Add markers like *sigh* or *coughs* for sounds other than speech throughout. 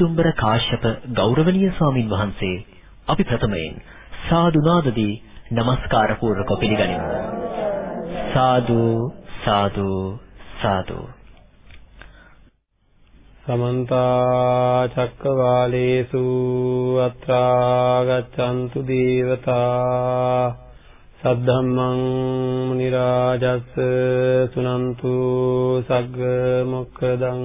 පූජ්‍යපාද උඩුදුම්බර කාශ්‍යප ගෞරවනීය ස්වාමින් වහන්සේ අපි ප්‍රථමයෙන් සාදු නාදදී নমස්කාර පූර්වක පිළිගනිමු. සාදු සාදු සාදු. සමන්ත චක්කවාලේසු අත්‍රා ගච්ඡන්තු දේවතා සද්ධම්මං මුනි රාජස් සුනන්තු සග්ග මොක්ඛදං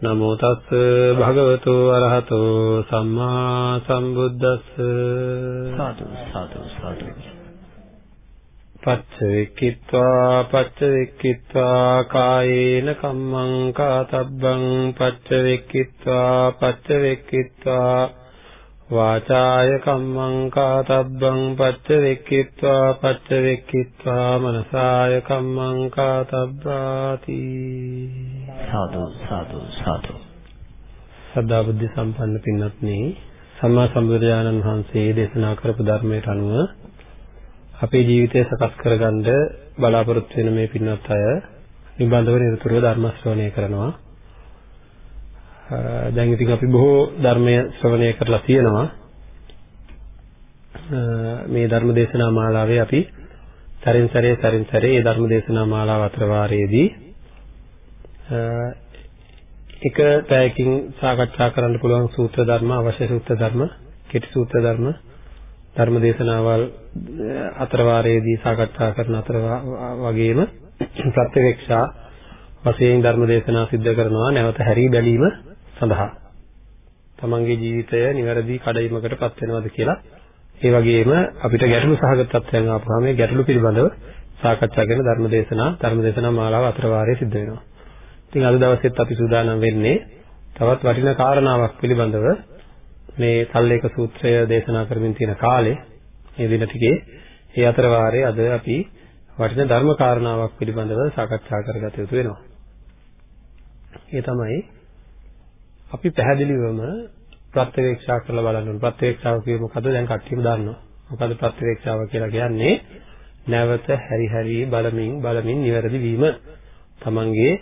නමෝ තස්ස භගවතු අරහතෝ සම්මා සම්බුද්දස්ස. සාදු සාදු සාදු. පච්චවෙක්කිත්වා පච්චවෙක්කිත්වා කායේන කම්මං කාතබ්බං පච්චවෙක්කිත්වා පච්චවෙක්කිත්වා වාචාය කම්මං කාතබ්බං පච්චවෙක්කිත්වා පච්චවෙක්කිත්වා මනසාය කම්මං කාතබ්බාති සාදු සාදු සාදු සදා බුද්ධ සම්පන්න පින්වත්නි සම්මා සම්බුදුරජාණන් වහන්සේ දේශනා කරපු ධර්මයට අනුව අපේ ජීවිතය සකස් කරගන්න බලාපොරොත්තු වෙන මේ පින්වත් අය නිබඳව නිරතුරුව ධර්ම ශ්‍රවණය කරනවා. දැන් ඉතින් අපි බොහෝ ධර්මය ශ්‍රවණය කරලා තියෙනවා. මේ ධර්ම දේශනා මාලාවේ අපි සරින් සරේ සරින් සරේ මේ ධර්ම දේශනා මාලාව අතර වාරයේදී එක පැයකින් සාකච්ඡා කරන්න පුළුවන් සූත්‍ර ධර්ම අවශ්‍ය සූත්‍ර ධර්ම කෙටි සූත්‍ර ධර්ම ධර්ම දේශනාවල් අතර වාරයේදී සාකච්ඡා කරන අතර වගේම ප්‍රත්‍යක්ෂා වශයෙන් ධර්ම දේශනා සිද්ධ කරනවා නැවත හැරී බැලීම සඳහා තමන්ගේ ජීවිතය නිවැරදි කඩයිමකට පත් වෙනවද කියලා ඒ වගේම අපිට ගැටලු සහගත තත්ත්වයන් ආපුවාම මේ ගැටලු පිළිබඳව සාකච්ඡා කරන ධර්ම දේශනා ධර්ම දේශනා මාලාව අතර වාරයේ සිද්ධ වෙනවා. ඉතින් අද දවසෙත් අපි සූදානම් වෙන්නේ තවත් වටිනා කාරණාවක් පිළිබඳව මේ සල්ලේක සූත්‍රය දේශනා කරමින් තියෙන කාලේ මේ දින ටිකේ ඒ අතර වාරයේ අද අපි වටින ධර්ම කාරණාවක් පිළිබඳව සාකච්ඡා කරගත යුතු වෙනවා. ඒ තමයි අපි පැහැදිලිවම ප්‍රත්‍යවේක්ෂා කරලා බලන්න ඕනේ. ප්‍රත්‍යවේක්ෂාව කියන්නේ මොකද්ද? දැන් කට්ටියම දන්නවා. මොකද්ද ප්‍රත්‍යවේක්ෂාව කියලා කියන්නේ? නැවත හැරි හැරි බලමින් බලමින් නිවැරදි වීම. තමන්ගේ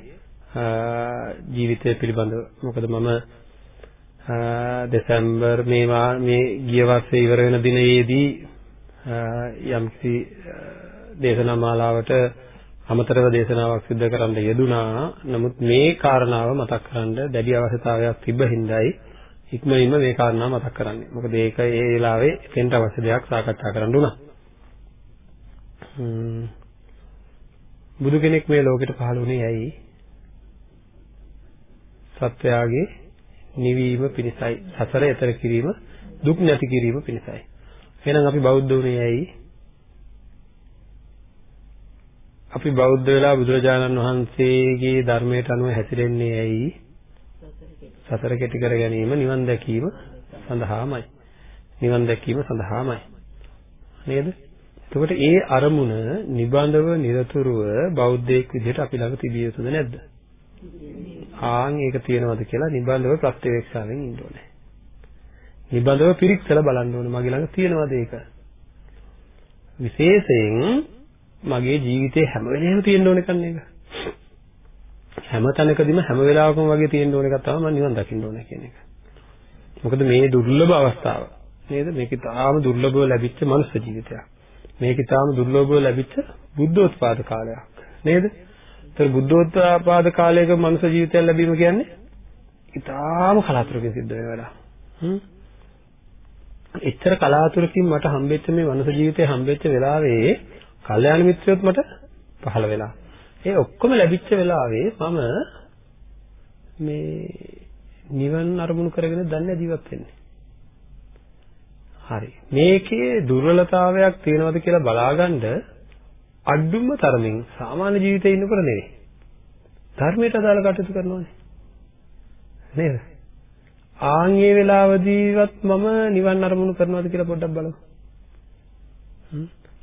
ජීවිතය පිළිබඳව. මොකද මම දෙසැම්බර් මේවා මේ ගිය වර්ෂයේ ඉවර වෙන දිනයේදී යම්කිසි දේශනා මාලාවට අමතරව දේශනාවක් සිදු කරන්න යෙදුනා. නමුත් මේ කාරණාව මතක් කරන්න දැඩි අවශ්‍යතාවයක් තිබ්බ හින්දායි ඉක්මනින්ම මේ කාරණාව මතක් කරන්නේ. මොකද ඒක ඒ වෙලාවේ එතෙන්ට අවශ්‍ය දෙයක් සාකච්ඡා කරන්න උනා. බුදු කෙනෙක් මේ ලෝකෙට පහළ වුණේ ඇයි? සත්‍යයගේ නිවීම පිණිසයි. සසර එතර කිරීම දුක් නැති කිරීම පිණිසයි. එහෙනම් අපි බෞද්ධ වුණේ ඇයි? අපි බෞද්ධ වෙලා බුදුරජාණන් වහන්සේගේ ධර්මයට අනුව හැසිරෙන්නේ ඇයි? සසර කෙටි කර ගැනීම නිවන් දැකීම සඳහාමයි. නිවන් දැකීම සඳහාමයි. නේද? එතකොට ඒ අරමුණ නිබඳව নিরතුරුව බෞද්ධයෙක් විදිහට අපි ළඟ තිබිය යුතුද නැද්ද? ආන් ඒක තියෙනවද කියලා නිබඳව ප්‍රත්‍යවේක්ෂාවෙන් ඉන්න ඕනේ. නිබඳව පිරික්සලා බලන්න ඕනේ මගේ ළඟ තියෙනවද ඒක. විශේෂයෙන් මගේ ජීවිතේ හැම වෙලේම තියෙන්න ඕන එකක් නේද? හැම තැනකදීම හැම වෙලාවකම වගේ තියෙන්න ඕන එකක් තමයි මම නිවන් දකින්න ඕන කියන එක. මොකද මේ දුර්ලභ අවස්ථාව නේද? මේක තාම දුර්ලභව ලැබිච්ච මනුස්ස ජීවිතයක්. මේක තාම දුර්ලභව ලැබිච්ච බුද්ධෝත්පාද කාලයක්. නේද? ඒතර බුද්ධෝත්පාද කාලයක මනුෂ්‍ය ජීවිතයක් ලැබීම කියන්නේ ඉතාම කලාතුරකින් සිද්ධ වෙන වැඩක්. හ්ම්. එච්චර කලාතුරකින් මට හම්බෙච්ච මේ මනුෂ්‍ය ජීවිතය හම්බෙච්ච වෙලාවේ කල්යාණ මිත්‍රයොත් මට පහළ වෙලා. ඒ ඔක්කොම ලැබිච්ච වෙලාවේ මම මේ නිවන් අරමුණු කරගෙන දන්නේ ජීවත් වෙන්නේ. හරි. මේකේ දුර්වලතාවයක් තියෙනවද කියලා බලාගන්න අඩුම තරමින් සාමාන්‍ය ජීවිතේ ඉන්නකොට නෙවෙයි. ධර්මයට අදාළ කටයුතු කරනවානේ. නේද? ආන් ඒ වෙලාවදීවත් මම නිවන් අරමුණු කරනවද කියලා පොඩ්ඩක් බලමු.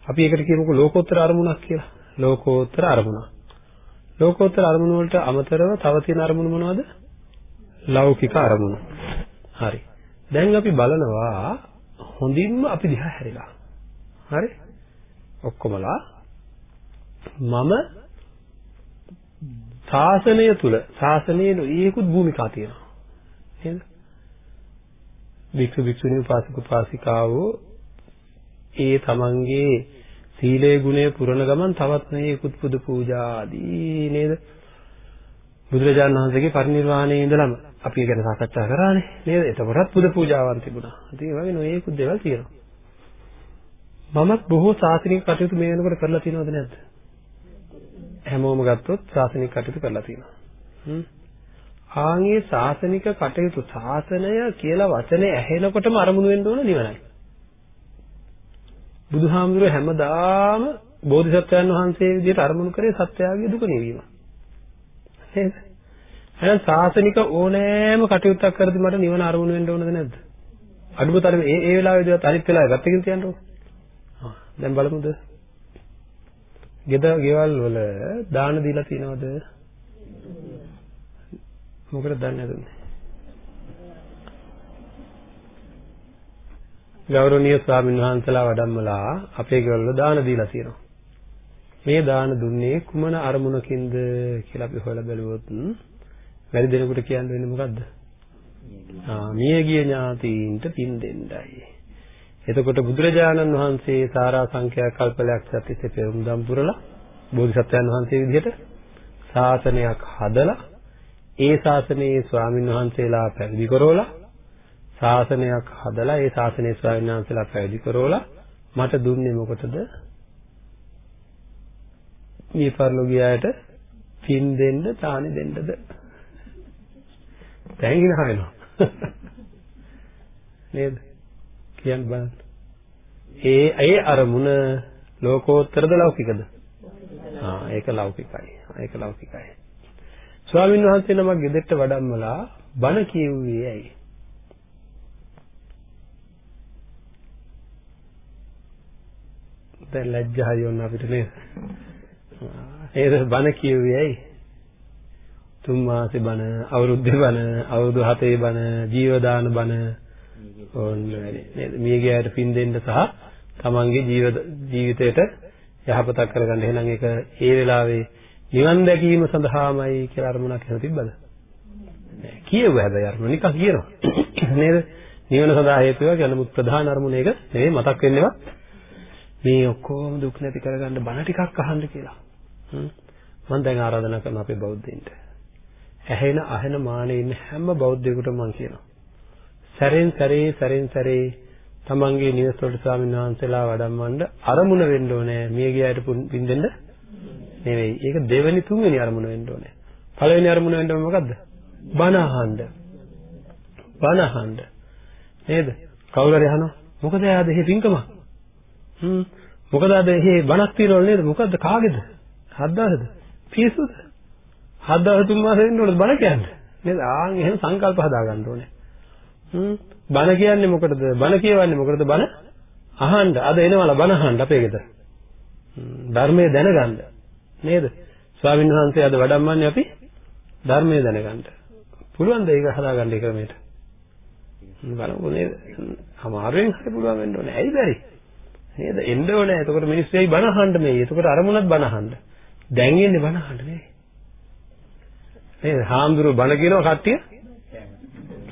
අපි ඒකට කියමුකෝ ලෝකෝත්තර අරමුණක් කියලා. ලෝකෝත්තර අරමුණක්. ලෝකෝත්තර අරමුණු වලට අමතරව තව තියෙන අරමුණු මොනවද? ලෞකික අරමුණු. හරි. දැන් අපි බලනවා හොඳින්ම අපි දිහා හැරිලා. හරි? ඔක්කොමලා මම ශාසනය තුල ශාසනයේ ඒකුත් භූමිකා තියෙනවා. නේද? වික්ෂු වික්ෂුණී උපාසක උපාසිකාවෝ ඒ තමන්ගේ සීලේ ගුණය පුරන ගමන් තවත් මේකුත් පුදු පූජා ආදී නේද? බුදුරජාණන් වහන්සේගේ පරිනිර්වාණයේ ඉඳලම අපි ඒ ගැන සාකච්ඡා කරානේ නේද? එතකොටත් පුද පූජාවන් තිබුණා. ඉතින් ඒ වගේ නොයේකුත් දේවල් තියෙනවා. මමත් බොහෝ සාසනික කටයුතු මේ වෙනකොට කරලා තියෙනවද නැද්ද? හැමෝම ගත්තොත් සාසනික කටයුතු කරලා තියෙනවා. හ්ම්. ආන්ගේ සාසනික කටයුතු සාසනය කියලා වචනේ ඇහෙනකොටම අරමුණු වෙන්න ඕන නිවනයි. බුදුහාමුදුරුවෝ හැමදාම බෝධිසත්වයන් වහන්සේ විදිහට අරමුණු කරේ සත්‍යයගේ දුක නිවීම. නේද? එහෙනම් සාසනික ඕනෑම කටයුත්තක් කරද්දි මට නිවන අරමුණු වෙන්න ඕනද නැද්ද? අඩුම තරමේ ඒ ඒ වෙලාවේදීවත් අනිත් වෙලාවේ පැත්තකින් තියන්න ඕන. දැන් බලමුද? ගෙද ගෙවල් වල දාන දීලා තියනවද? මොකටද දන්නේ නැතුනේ? ගෞරවනීය ස්වාමීන් වහන්සේලා වඩම්මලා අපේ ගෙවල් වල දාන දීලා තියෙනවා. මේ දාන දුන්නේ කුමන අරමුණකින්ද කියලා අපි හොයලා බැලුවොත් වැඩි දෙනෙකුට කියන්න වෙන්නේ මොකද්ද? ආ මියගිය ඥාතීන්ට පින් දෙන්නයි. එතකොට බුදුරජාණන් වහන්සේ සාරා සංඛ්‍යා කල්පලයක් සත්‍තිසේ පෙරම්දම් පුරලා බෝධිසත්වයන් වහන්සේ විදිහට ශාසනයක් හදලා ඒ ශාසනයේ ස්වාමින් වහන්සේලා පැවිදි කරවලා ශාසනයක් හදලා ඒ ශාසනයේ ස්වාමීන් වහන්සේලා පැවිදි කරවලා මට දුන්නේ මොකටද? මේ පරිලෝකියාට පින් දෙන්න, දානි දෙන්නද? දැන් ඉන හරිනවා. නේද? කියන්න බලන්න. ඒ ඒ අරමුණ ලෝකෝත්තරද ලෞකිකද? ආ ඒක ලෞකිකයි. ඒක ලෞකිකයි. ස්වාමීන් වහන්සේ නමක් ගෙදරට වඩම්මලා බණ කියුවේ ඇයි? දැන් ලැජ්ජායි වුණ අපිට නේද? ඒද බණ කිව්වේ ඇයි? තුන් මාසේ බණ, අවුරුද්දේ බණ, අවුරුදු හතේ බණ, ජීවදාන බණ ඕන්න නේද? මියගේ අයට පින් දෙන්න සහ තමන්ගේ ජීවිත ජීවිතයට යහපතක් කරගන්න. එහෙනම් ඒක ඒ වෙලාවේ නිවන් දැකීම සඳහාමයි කියලා අරමුණක් එහෙම තිබ්බද? නෑ. කියෙව්ව හැබැයි අරමුණ නිකන් කියනවා. *coughs* නේද? නිවන සඳහා හේතු වෙනවා කියන මුත් ප්‍රධාන අරමුණ ඒක නෙවෙයි මතක් වෙන්නේවත් මේ ඔක්කොම දුක් නැති කරගන්න බණ ටිකක් අහන්න කියලා. මම දැන් ආරාධනා කරන අපේ බෞද්ධයින්ට. ඇහෙන අහෙන මානේ ඉන්න හැම බෞද්ධයෙකුටම මම කියනවා. සැරෙන් සැරේ සැරෙන් සැරේ තමන්ගේ නිවස වලට ස්වාමීන් වහන්සේලා වඩම්මන්න අරමුණ වෙන්න ඕනේ. මිය ගියාට පින් දෙන්න නෙවෙයි. ඒක දෙවෙනි තුන්වෙනි අරමුණ වෙන්න ඕනේ. පළවෙනි අරමුණ වෙන්න මොකද්ද? බණ අහන්න. බණ අහන්න. නේද? කවුරු හරි අහනවා. මොකද එයාද එහෙ පින්කමක්? හ්ම් මොකද අද එහෙ බණක් තියනවල නේද මොකද්ද කාගේද හත් දවසද පිස්සුද හත් දවස් තුන් මාසෙ ඉන්න ඕනද බණ කියන්නේ නේද ආන් එහෙම සංකල්ප හදා ගන්න ඕනේ හ්ම් බණ කියන්නේ මොකටද බණ කියවන්නේ මොකටද බණ අහන්න අද එනවලා බණ අහන්න අපේ ගෙදර ධර්මයේ දැනගන්න නේද ස්වාමීන් වහන්සේ අද වඩම්මන්නේ අපි ධර්මයේ දැනගන්න පුළුවන් ද ඒක හදාගන්න ඒ ක්‍රමයට බලමු නේද අමාරුවෙන් හරි පුළුවන් වෙන්න ඕනේ ඇයි බැරි නේද? එන්න ඕනේ. එතකොට මිනිස්සු ඇයි බණ අහන්න මේ? එතකොට අරමුණත් බණ අහන්න. දැන් ඉන්නේ බණ අහන්න නේ. නේද? හාමුදුරුවෝ බණ කියනවා කට්ටිය.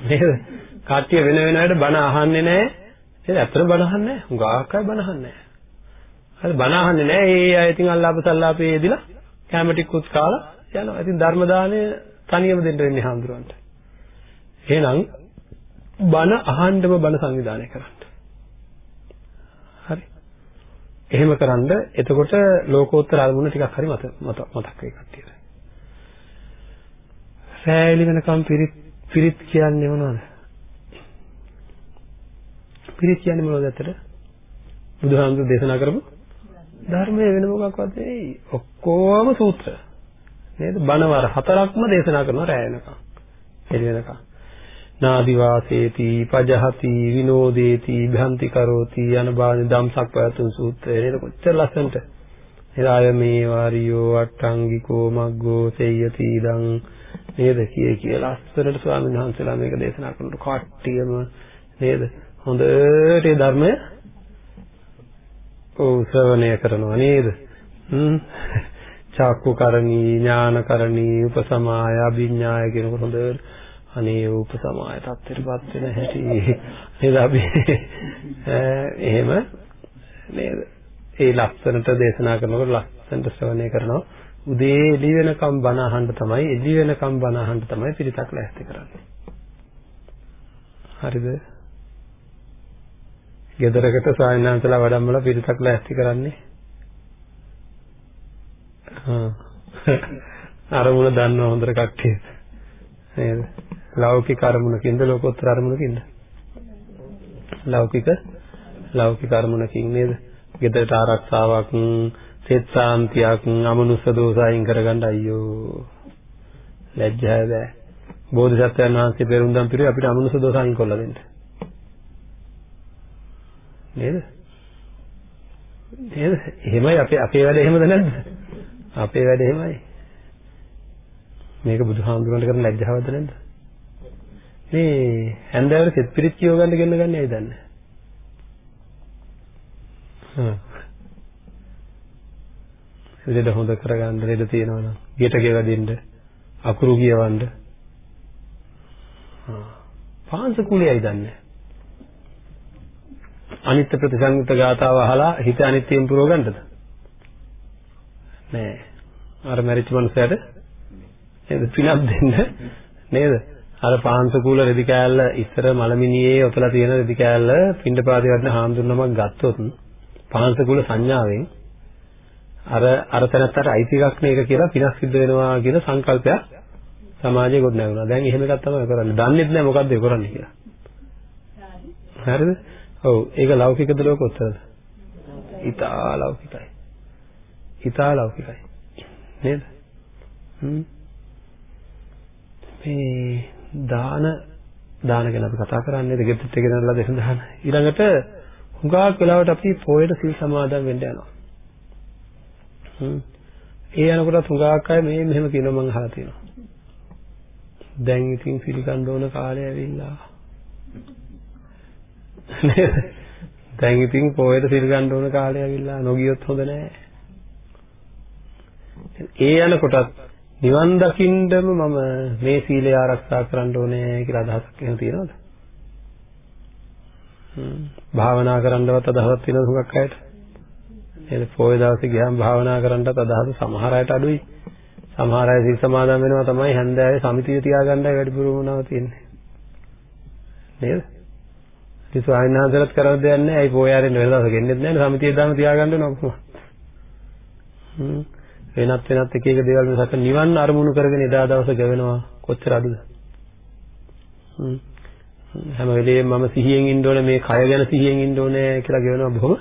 නේද? කට්ටිය වෙන වෙන අයට බණ අහන්නේ නැහැ. නේද? ඇත්තට බණ අහන්නේ නැහැ. හුඟක් අය බණ අහන්නේ නැහැ. හරි බණ අහන්නේ නැහැ. ඒ අය ඉතින් අල්ලාප සල්ලාපේ යෙදිලා කැම ටිකුත් කාලා යනවා. ඉතින් ධර්ම දාණය තනියම දෙන්න වෙන්නේ හාමුදුරුවන්ට. එහෙනම් බණ අහන්නම බණ සංවිධානය කරන්න. එහෙම කරන්ද එතකොට ලෝකෝත්තර අරමුණ ටිකක් හරි මත මතක් වෙයි කට්ටියට. සෑලි වෙනකම් පිරිත් පිරිත් කියන්නේ මොනවද? පිරිත් කියන්නේ මොනවද ඇත්තට? බුදුහාමුදුරු දේශනා කරපු ධර්මයේ වෙන මොකක්වත් නෙවෙයි. ඔක්කොම සූත්‍ර. නේද? බණවර හතරක්ම දේශනා කරනවා රැය වෙනකම්. එළි වෙනකම්. නාදි වාසේති පජහති විනෝදේති භ්‍රන්ති කරෝති අනබාධ ධම්සක් පැතුම් සූත්‍රය නේද කොච්චර ලස්සනට එදාය මේ වාරියෝ අට්ටංගිකෝ මග්ගෝ සෙය්‍යති ඉදං නේද කියේ කියලා ලස්සනට ස්වාමීන් වහන්සේලා මේක දේශනා කරනකොට කට්ටියම නේද හොඳට ඒ ධර්මය ඔව් ශ්‍රවණය කරනවා නේද? හ්ම්. චක්කු කරණී ඥාන කරණී උපසමාය අභිඥාය කියනකොට හොඳට අනේ උපසමාය තත්ත්වයටපත් වෙන හැටි. නේද අපි? එහෙම නේද? ඒ ලස්සනට දේශනා කරනකොට ලස්සනට ශ්‍රවණය කරනවා. උදේ එළි වෙනකම් බණ අහන්න තමයි එළි වෙනකම් බණ අහන්න තමයි පිරිතක් ලෑස්ති කරන්නේ. හරිද? ගෙදරකට සායනාන්තලා වඩම්මලා පිරිතක් ලෑස්ති කරන්නේ. අරමුණ දන්නව හොඳට කට්ටිය නේද? ලෞකික අරමුණකින්ද ලෝකෝත්තර අරමුණකින්ද? ලෞකික ලෞකික අරමුණකින් නේද? ගෙදරට ආරක්ෂාවක් සෙත් සාන්තියක් අමනුෂ්‍ය දෝෂයන් කරගන්න අයියෝ. ලැජ්ජාය බෑ. බෝධිසත්වයන් වහන්සේ පෙරුම්දම් පිරුවේ අපිට අමනුෂ්‍ය දෝෂයන් කොල්ල දෙන්න. නේද? නේද? එහෙමයි අපේ අපේ වැඩ එහෙමද නැද්ද? අපේ වැඩ එහෙමයි. මේක බුදුහාමුදුරන්ට කරන ලැජ්ජාවක්ද නැද්ද? මේ හැන්දෑවට සෙත් පිරිත් කියව ගන්න ගෙන්න ගන්න ඇයි දන්නේ? හ්ම් ඉතින් හොඳ කරගන්න ලෙඩ තියෙනවා නම් ගෙට ගෙවදින්න අකුරු කියවන්න. පාංශ කුලියයි දන්නේ? අනිත්‍ය ප්‍රතිසංයුක්ත ගාතාව අහලා හිත අනිත්‍යයෙන් පුරව ගන්නද නෑ අර මැරිච්ච මනුස්සයාට නේද පිනක් දෙන්න නේද අර පාංශ කුල රෙදි කෑල්ල ඉස්සර මලමිනියේ ඔතලා තියෙන රෙදි කෑල්ල පින්ඩපාතේ වඩන හාමුදුරනමක් ගත්තොත් පාංශ කුල සංඥාවෙන් අර අර තැනත්තට අයිති එකක් නේ ඒක කියලා පිනක් සිද්ධ වෙනවා කියන සංකල්පයක් සමාජයේ ගොඩ නැගුණා. දැන් එහෙම එකක් තමයි කරන්නේ. දන්නේත් නැහැ මොකද්ද ඒ කරන්නේ කියලා. හරිද? ඔව් ඒක ලෞකිකද ලෝකෝත්තරද? ඊතා ලෞකිකයි. ඊතා ලෞකිකයි. නේද? හ්ම්. මේ දාන දාන ගැන අපි කතා කරන්නේ දෙගෙත් එක ගෙනල්ලා දෙන්න දාන. ඊළඟට හුඟක් වෙලාවට අපි පොයට සිල් සමාදන් වෙන්න යනවා. හ්ම්. ඒ යනකොට හුඟක් අය මේ මෙහෙම කියනවා මම අහලා තියෙනවා. දැන් ඉතින් පිළිගන්න ඕන කාලය ඇවිල්ලා. නේද? දැන් ඉතින් පොයට සිල් ගන්න ඕන කාලය ඇවිල්ලා නොගියොත් හොඳ නෑ. ඒ යනකොටත් නිවන් දකින්නම මම මේ සීලය ආරක්ෂා කරන්න ඕනේ කියලා අදහසක් එහෙම තියෙනවද? හ්ම් භාවනා කරන්නවත් අදහසක් තියෙනවද හුඟක් අයට? එහෙනම් පොය දවසේ ගියාම භාවනා කරන්නත් අදහස සමහර අයට අඩුයි. සමහර අය සිල් සමාදන් වෙනවා තමයි හැන්දෑවේ සමිතිය තියාගන්නයි වැඩිපුර වුණාව තියෙන්නේ. නේද? ඉතින් ස්වාමීන් වහන්සේලාත් කරන්න දෙයක් නැහැ. අයි පොය ආරෙන්න වෙන දවසක එන්නෙත් නැහැ. සමිතිය දාම තියාගන්න ඕන කොහොමද? හ්ම් වෙනත් වෙනත් එක එක දේවල් මිසක නිවන් අරමුණු කරගෙන එදා දවස ගෙවෙනවා කොච්චර අඩුද? හ්ම් හැම වෙලේම මම සිහියෙන් ඉන්න ඕනේ මේ කය ගැන සිහියෙන් ඉන්න ඕනේ කියලා ගෙවෙනවා බොහොම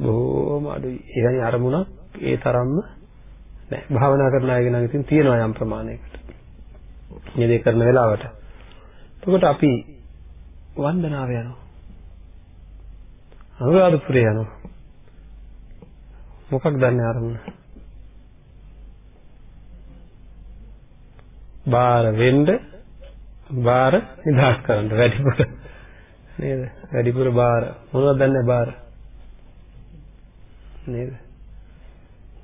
බොහොම අඩුයි. එවැනි අරමුණක් ඒ තරම්ම නෑ. භාවනා කරන අය නම් ඉතින් තියෙනවා යම් ප්‍රමාණයකට. මේ දේ කරන වෙලාවට. එතකොට අපි වන්දනාව යනවා. අනුරාධපුරේ යනවා. මොකක්ද දන්නේ අරමුණ? බාර වෙන්න බාර නිදාස් කරන්න වැඩිපුර නේද? වැඩිපුර බාර මොනවද දන්නේ බාර? නේද?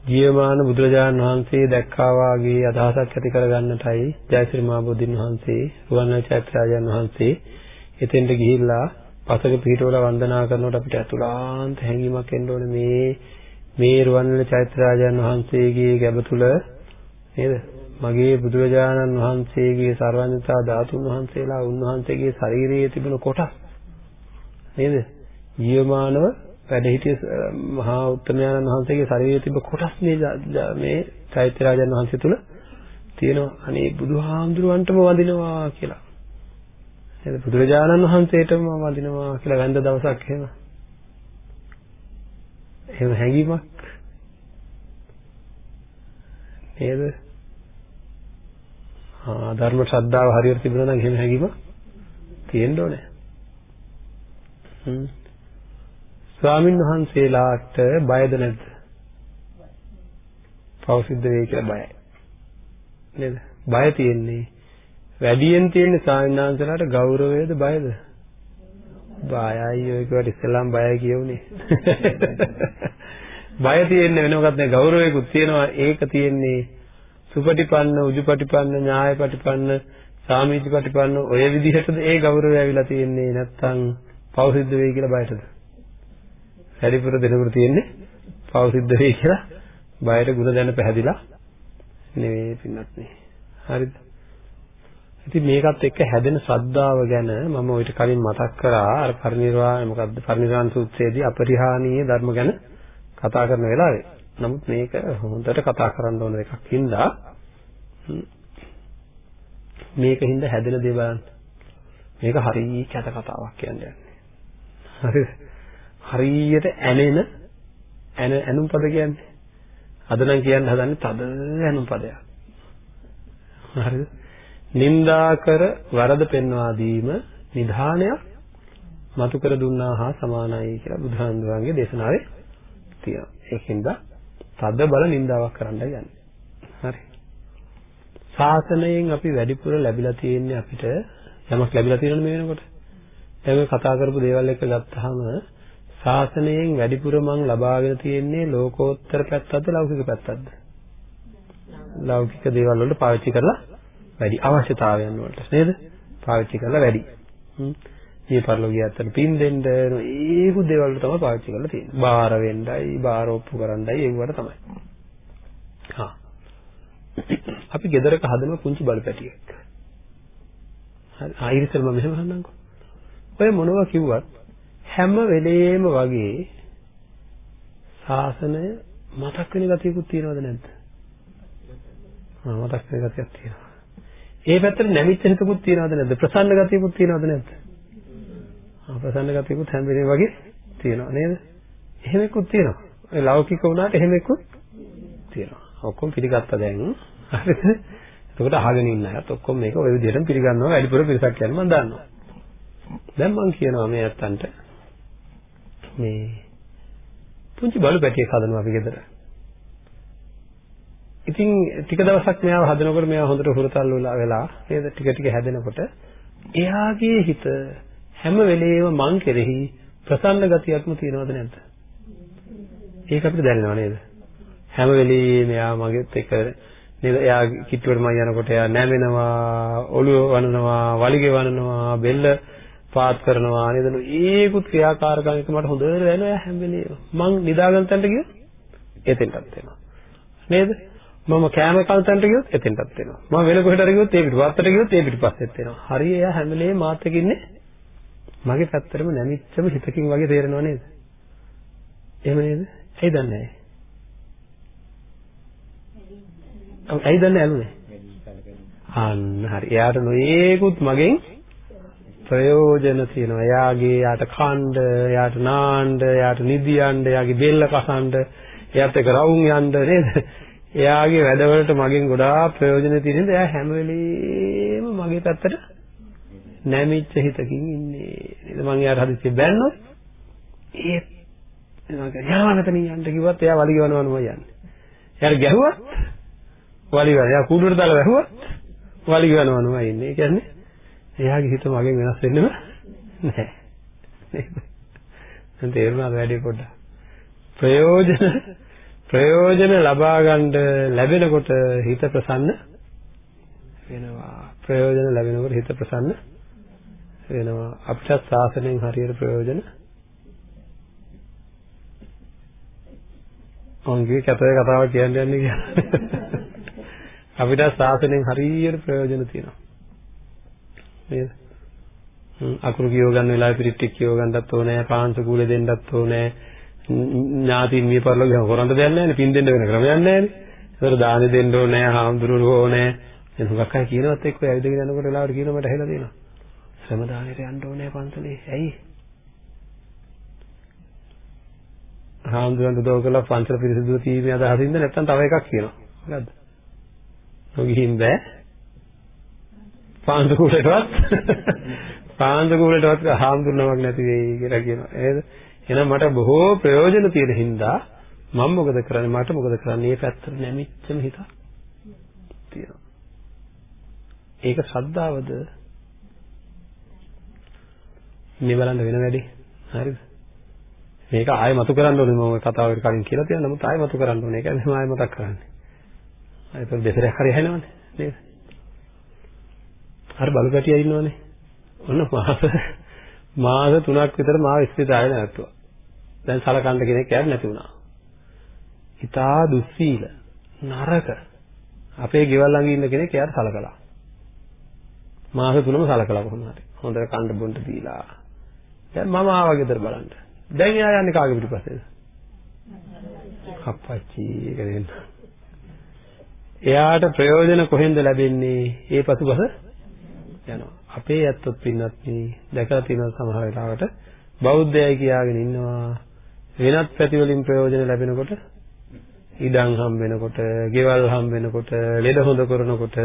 ජීවමාන බුදුරජාණන් වහන්සේ දැක්කා වාගේ අදහසක් ඇති කරගන්නටයි ජයශ්‍රී මහ බෝධින් වහන්සේ රුවන්වැලි චෛත්‍යරාජයන් වහන්සේ එතෙන්ට ගිහිල්ලා පසක පිහිටවල වන්දනා කරනකොට අපිට අතුලාන්ත හැඟීමක් එන්න ඕනේ. මේ මේ රුවන්වැලි චෛත්‍යරාජයන් වහන්සේගේ ගැබ තුල නේද? මගේ බුදුරජාණන් වහන්සේගේ සර්වඥතා ධාතුන් වහන්සේලා උන්වහන්සේගේ ශරීරයේ තිබුණ කොටස් නේද? ජීවමානව වැඩ හිටිය මහා උත්තමයන්න් වහන්සේගේ ශරීරයේ තිබ්බ කොටස් මේ මේ චෛත්‍ය රාජන් වහන්සේ තුල තියෙනවා. අනේ බුදුහාමුදුරුවන්ටම වඳිනවා කියලා. නේද බුදුරජාණන් වහන්සේටම වඳිනවා කියලා වැඳ දවසක් එහෙම. එහෙම හැඟීමක් නේද? ආ ධර්ම ශ්‍රද්ධාව හරියට තිබුණා නම් එහෙම හැඟීම තියෙන්න ඕනේ. හ්ම්. ස්වාමින් වහන්සේලාට බයද නැද්ද? පව සිද්ධ වෙයි කියලා බයයි. නේද? බය තියෙන්නේ වැඩියෙන් තියෙන්නේ ස්වාමීන් වහන්සේලාට ගෞරවයද බයද? බයයි ඔය කිව්වට ඉස්සෙල්ලාම බයයි කියුනේ. *laughs* බය තියෙන්නේ වෙන මොකක්ද නෑ ගෞරවයකුත් තියෙනවා ඒක තියෙන්නේ සුපටිපන්න උජුපටිපන්න ඥායපටිපන්න සාමීචිපටිපන්න ඔය විදිහටද ඒ ගෞරවය ඇවිල්ලා තියෙන්නේ නැත්තම් පව සිද්ධ වෙයි කියලා බයටද? වැඩිපුර දෙනකොට තියෙන්නේ පව සිද්ධ වෙයි කියලා බයට ಗುಣ දැන පැහැදිලා නෙවෙයි පින්නත් නේ. හරිද? ඉතින් මේකත් එක්ක හැදෙන ශ්‍රද්ධාව ගැන මම ඔයිට කලින් මතක් කරා අර පරිනිර්වාණ මොකද්ද පරිනිර්වාණ සූත්‍රයේදී අපරිහානීය ධර්ම ගැන කතා කරන වෙලාවේ. නමුත් මේක හොඳට කතා කරන්න ඕන එකක් හින්දා මේකින්ද හැදෙන දේ බලන්න. මේක හරිය කැත කතාවක් කියන්නේ. හරිද? හරියට ඇනෙන ඇන ඇනුම් පද කියන්නේ. අද නම් කියන්න හදන්නේ තද ඇනුම් පදයක්. හරිද? නින්දා කර වරද පෙන්වා දීම නිධානයක් මතු කර දුන්නා හා සමානයි කියලා බුදුහාමුදුරන්ගේ දේශනාවේ තියෙනවා. ඒකින්ද තද බල නින්දාවක් කරන්න යන්නේ. හරි. ශාසනයෙන් අපි වැඩිපුර ලැබිලා තියෙන්නේ අපිට යමක් ලැබිලා තියෙනවනේ මේ වෙනකොට. දැන් කතා කරපු දේවල් එක ගත්තාම ශාසනයෙන් වැඩිපුර මං ලබාගෙන තියෙන්නේ ලෝකෝත්තර පැත්තක්ද ලෞකික පැත්තක්ද? ලෞකික දේවල් වලට පාවිච්චි කරලා වැඩි අවශ්‍යතාවයන් වලට නේද? පාවිච්චි කරලා වැඩි. මේ පරිලෝකිය ඇත්තට පින් දෙන්න ඒකු දේවල් වලට තමයි පාවිච්චි කරලා තියෙන්නේ. බාර වෙන්නයි, බාර ඔප්පු කරන්නයි ඒවට තමයි. හා. අපි ගෙදරක හදන පුංචි බලපැටියෙක්. හරි. ආයිරිසල් මම මෙහෙම හන්නම්කෝ. ඔය මොනවා කිව්වත් හැම වෙලේම වගේ ශාසනය මතක් වෙන ගතියකුත් තියෙනවද නැද්ද? ආ මතක් වෙන ගතියක් තියෙනවා. ඒ පැත්තට නැමිච්ච හිතකුත් තියෙනවද නැද්ද? ප්‍රසන්න ගතියකුත් තියෙනවද නැද්ද? ආ ප්‍රසන්න ගතියකුත් හැම වෙලේම වගේ තියෙනවා නේද? එහෙම එක්කුත් තියෙනවා. ඒ ලෞකික වුණාට එහෙම එක්කුත් තියෙනවා. ඔක්කොම පිළිගත්තා දැන්. හරිද? එතකොට අහගෙන ඉන්න අයත් ඔක්කොම මේක ওই විදිහටම පිළිගන්නවා වැඩිපුර පිරිසක් කියන්නේ මම දන්නවා. දැන් මම කියනවා මේ අත්තන්ට මේ පුංචි බලු පැටියෙක් හදනවා අපි ගෙදර. ඉතින් ටික දවසක් මෙයාව හදනකොට මෙයා හොඳට හුරතල් වෙලා නේද ටික ටික හැදෙනකොට එයාගේ හිත හැම වෙලේම මං කෙරෙහි ප්‍රසන්න ගතියක්ම තියෙනවද නැද්ද? ඒක අපිට දැනෙනව නේද? හැම වෙලේම එයා මගෙත් එක්ක නේද එයා කිට්ටුවට මම යනකොට එයා නැමෙනවා, ඔළුව වනනවා, වලිගෙ වනනවා, බෙල්ල පාත් කරනවා නේද? ඒකුත් ක්‍රියාකාරකම් එක මට හොඳට දැනෙනවා හැම වෙලේම. මං නිදාගන්න තැනට ගියොත් එතෙන්ටත් එනවා. නේද? මම කෑම කන තැනට ගියොත් එතෙන්ටත් එනවා. මම වෙන කොහෙට හරි ගියොත් ඒ පිටපස්සට ගියොත් ඒ පිටපස්සෙත් එනවා. හරිය එයා හැම වෙලේම මාත් එක්ක ඉන්නේ මගේ පැත්තටම නැමිච්චම හිතකින් වගේ තේරෙනව නේද? එහෙම නේද? ඇයි දන්නේ නැහැ? ඇයි දන්නේ ඇලුනේ? අන්න හරි. එයාට නොයේකුත් මගෙන් ප්‍රයෝජන තියෙනවා. එයාගේ යාට කණ්ඩ, යාට නාන්න, යාට නිදියන්න, එයාගේ බෙල්ල කසන්න, එයාත් එක්ක රවුම් යන්න නේද? එයාගේ වැඩවලට මගෙන් ගොඩාක් ප්‍රයෝජන තියෙන නිසා එයා හැම වෙලෙම මගේ පැත්තට නැමිච්ච හිතකින් ඉන්නේ. නේද? මං එයාට හදිස්සිය බැන්නොත් ඒ යනවා මෙතනින් යන්න කිව්වත් එයා වලි ගවනවනම යන්නේ. එයාට ගැහුවත් වලි ගවන. එයා කුඩුවට දාලා වැහුවත් වලි ගවනවනම ඉන්නේ. ඒ කියන්නේ එයාගේ හිත මගෙන් වෙනස් වෙන්නෙම නැහැ. නේද? දැන් තේරුණාද වැඩි පොඩ්ඩක්? ප්‍රයෝජන ප්‍රයෝජන ලබා ගන්න ලැබෙනකොට හිත ප්‍රසන්න වෙනවා. ප්‍රයෝජන ලැබෙනකොට හිත ප්‍රසන්න වෙනවා. අපිට සාසනයෙන් හරියට ප්‍රයෝජන ඔන්ගේ කතාවේ කතාව කියන්න යන්නේ කියලා. අපිට සාසනයෙන් හරියට ප්‍රයෝජන තියෙනවා. නේද? අකුරු කියව ගන්න වෙලාවේ පිරිට්ටික් කියව ගන්නත් ඕනේ, පාංශ කූලෙ දෙන්නත් ඕනේ. ඥාතින් මිය පරලෝක ගියාම කරන්න දෙයක් නැහැ නේ. පින් දෙන්න වෙන ක්‍රමයක් නැහැ නේ. ඒතර දාන දෙන්න ඕනේ, හාමුදුරුවෝ ඕනේ. එන හුඟක් අය කියනවත් එක්ක ඇවිදගෙන යනකොට වෙලාවට කියනවා මට ඇහෙලා තියෙනවා. ශ්‍රම දානෙට යන්න ඕනේ පන්සලේ. ඇයි? හාමුදුරන්ට උදව් කළා පන්සල පිරිසිදුව තීමේ අදහසින්ද නැත්නම් තව එකක් කියනවා. මොකද්ද? නොගිහින් බෑ. පාන්දු කුලටවත් *laughs* පාන්දු කුලටවත් හාමුදුරනමක් නැති වෙයි කියලා කියනවා. නේද? එහෙනම් මට බොහෝ ප්‍රයෝජන තියෙන හින්දා මම මොකද කරන්නේ? මට මොකද කරන්නේ? මේ පැත්තට නැමිච්චම හිතක් තියෙනවා. ඒක ශ්‍රද්ධාවද? මේ බලන්න වෙන වැඩි. හරිද? මේක ආයෙ මතු කරන්න ඕනේ මම කතාවට කලින් කියලා තියෙනවා. නමුත් ආයෙ මතු කරන්න ඕනේ. ඒකයි මම ආයෙ මතක් කරන්නේ. ඒක දෙසරයක් හරි ඇහෙනවනේ නේද? අර බලු පැටියා ඉන්නවනේ. ඔන්න මාස මාස 3ක් විතර මාව ඉස්පිරිතාලේ නැවතුවා. දැන් සලකන්න කෙනෙක් යාර නැති වුණා. හිතා දුස්සීල නරක අපේ ගෙවල් ළඟ ඉන්න කෙනෙක් යාර සලකලා. මාස 3ම සලකලා කොහොම හරි. හොඳට කන්න බොන්න දීලා. දැන් මම ආවා ගෙදර බලන්න. දැන් එයා යන්නේ කාගේ පිටිපස්සේද? අප්පච්චි ඒක දෙන්න. එයාට ප්‍රයෝජන කොහෙන්ද ලැබෙන්නේ? ඒ පසුපස යනවා. අපේ ඇත්තොත් පින්නත් නේ දැකලා තියෙන සමහර වෙලාවට බෞද්ධයයි කියාගෙන ඉන්නවා. වෙනත් පැති වලින් ප්‍රයෝජන ලැබෙනකොට ඉඩම් හම් වෙනකොට, ගෙවල් හම් වෙනකොට, ලෙඩ හොඳ කරනකොට,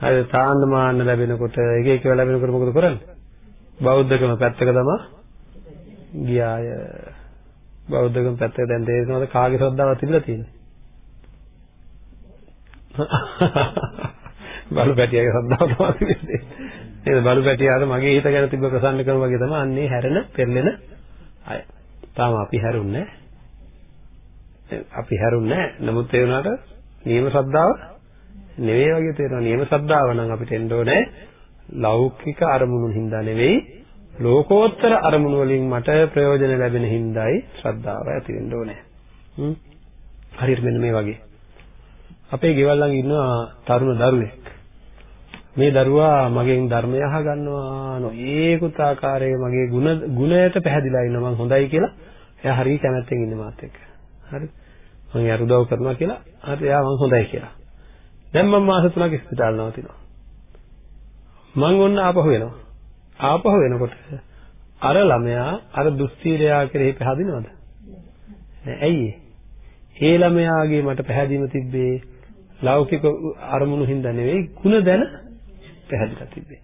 හරි තාන්න මාන්න ලැබෙනකොට, එක එක ලැබෙනකොට මොකද කරන්නේ? බෞද්ධකම පැත්තක තමා ගියාය. බෞද්ධකම පැත්තක දැන් තේරෙනවද කාගේ ශ්‍රද්ධාවක් තිබිලා තියෙන්නේ? බලු පැටියාගේ ශ්‍රද්ධාව තමයි තිබෙන්නේ. නේද බලු පැටියාට මගේ හිත ගැන තිබ්බ ප්‍රසන්නකම වගේ තමයි අන්නේ හැරෙන පෙරලෙන අය. තාම අපි හැරුන්නේ අපි හැරුන්නේ නමුත් ඒ වුණාට නියම ශ්‍රද්ධාව නෙවෙයි වගේ තේරෙනවා. නියම ශ්‍රද්ධාව නම් අපිට එන්න ඕනේ ලෞකික අරමුණු හින්දා නෙවෙයි ලෝකෝත්තර අරමුණු වලින් මට ප්‍රයෝජන ලැබෙන හින්දායි ශ්‍රද්ධාව ඇති වෙන්න ඕනේ. හ්ම්. හරියට මෙන්න මේ වගේ. අපේ ගෙවල් ළඟ ඉන්නවා තරුණ දරුවෙක්. මේ දරුවා මගෙන් ධර්මය අහ ගන්නවා නොඒකුත් ආකාරයේ මගේ ಗುಣ ගුණයට පැහැදිලා ඉන්නවා මං හොඳයි කියලා එයා හරිය කැමැත්තෙන් ඉන්නේ මාත් එක්ක හරි මම එයා උදව් කරනවා කියලා හරි එයා මං හොඳයි කියලා දැන් මම මාස 3ක් ඉස්පිතාල නවතිනවා මං ඔන්න ආපහු එනවා ආපහු එනකොට අර ළමයා අර දුස්සීලයා කෙරෙහි පැහැදිනවද නෑ ඇයි ඒ ළමයාගේ මට පැහැදීම තිබ්බේ ලෞකික අරමුණු හින්දා නෙවෙයි ಗುಣ දැන පැහැදිලා තිබේ.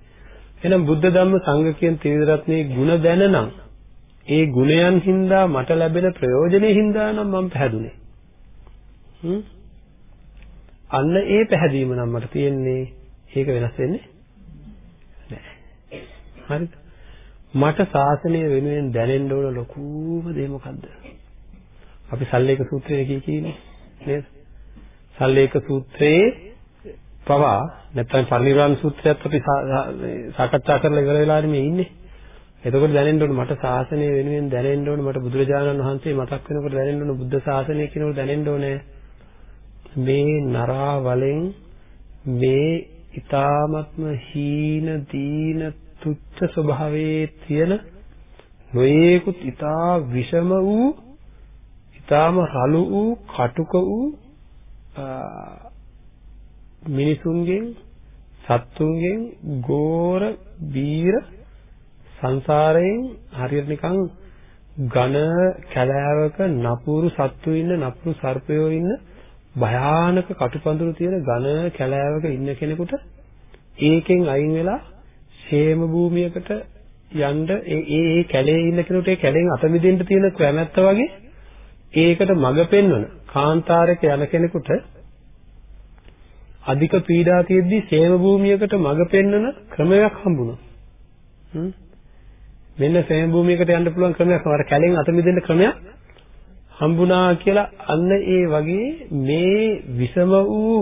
එහෙනම් බුද්ධ ධම්ම සංඝ කියන ත්‍රිවිධ රත්නයේ ಗುಣ දැනනම් ඒ ගුණයන් හින්දා මට ලැබෙන ප්‍රයෝජනෙ හින්දා නම් මම පැහැදුනේ. හ්ම් අන්න ඒ පැහැදීම නම් මට තියෙන්නේ ඒක වෙනස් වෙන්නේ නැහැ. හරිද? මට ශාසනය වෙනුවෙන් දැනෙන්න ඕන ලොකුම දේ මොකද්ද? අපි සල්ලේක සූත්‍රයේ කියන්නේ නේද? සල්ලේක සූත්‍රයේ පවා නැත්නම් පරිනිර්වාණ සූත්‍රයත් අපි සාකච්ඡා කරලා ඉවර වෙලානේ මේ ඉන්නේ. එතකොට දැනෙන්න ඕන මට ශාසනය වෙනුවෙන් දැනෙන්න ඕන මට බුදුරජාණන් වහන්සේ මතක් වෙනකොට දැනෙන්න ඕන බුද්ධ ශාසනය කියනකොට දැනෙන්න ඕනේ මේ නරා වලෙන් මේ ඊ타ත්ම හීන දීන තුච්ච ස්වභාවයේ තියෙන නොයේකුත් ඊතා විෂම වූ ඊ타ම රළු වූ කටුක වූ මිනිසුන්ගෙන් සත්තුන්ගෙන් ගෝර බීර සංසාරයෙන් හරියට නිකන් ඝන කැලෑවක නපුරු සත්තු ඉන්න නපුරු සර්පයෝ ඉන්න භයානක කටුපඳුරු තියෙන ඝන කැලෑවක ඉන්න කෙනෙකුට ඒකෙන් අයින් වෙලා ෂේම භූමියකට යන්න ඒ ඒ කැලේ ඉන්න කෙනෙකුට ඒ කැලෙන් අත මිදෙන්න තියෙන කැමැත්ත වගේ ඒකට මඟ පෙන්වන කාන්තාරයක යන කෙනෙකුට අධික පීඩා තියෙද්දි සේව භූමියකට මඟ පෙන්වන ක්‍රමයක් හම්බුණා. හ්ම්. මෙන්න සේව භූමියකට යන්න පුළුවන් ක්‍රමයක් අර කැලෙන් අත මිදෙන්න ක්‍රමයක් හම්බුණා කියලා අන්න ඒ වගේ මේ විසම වූ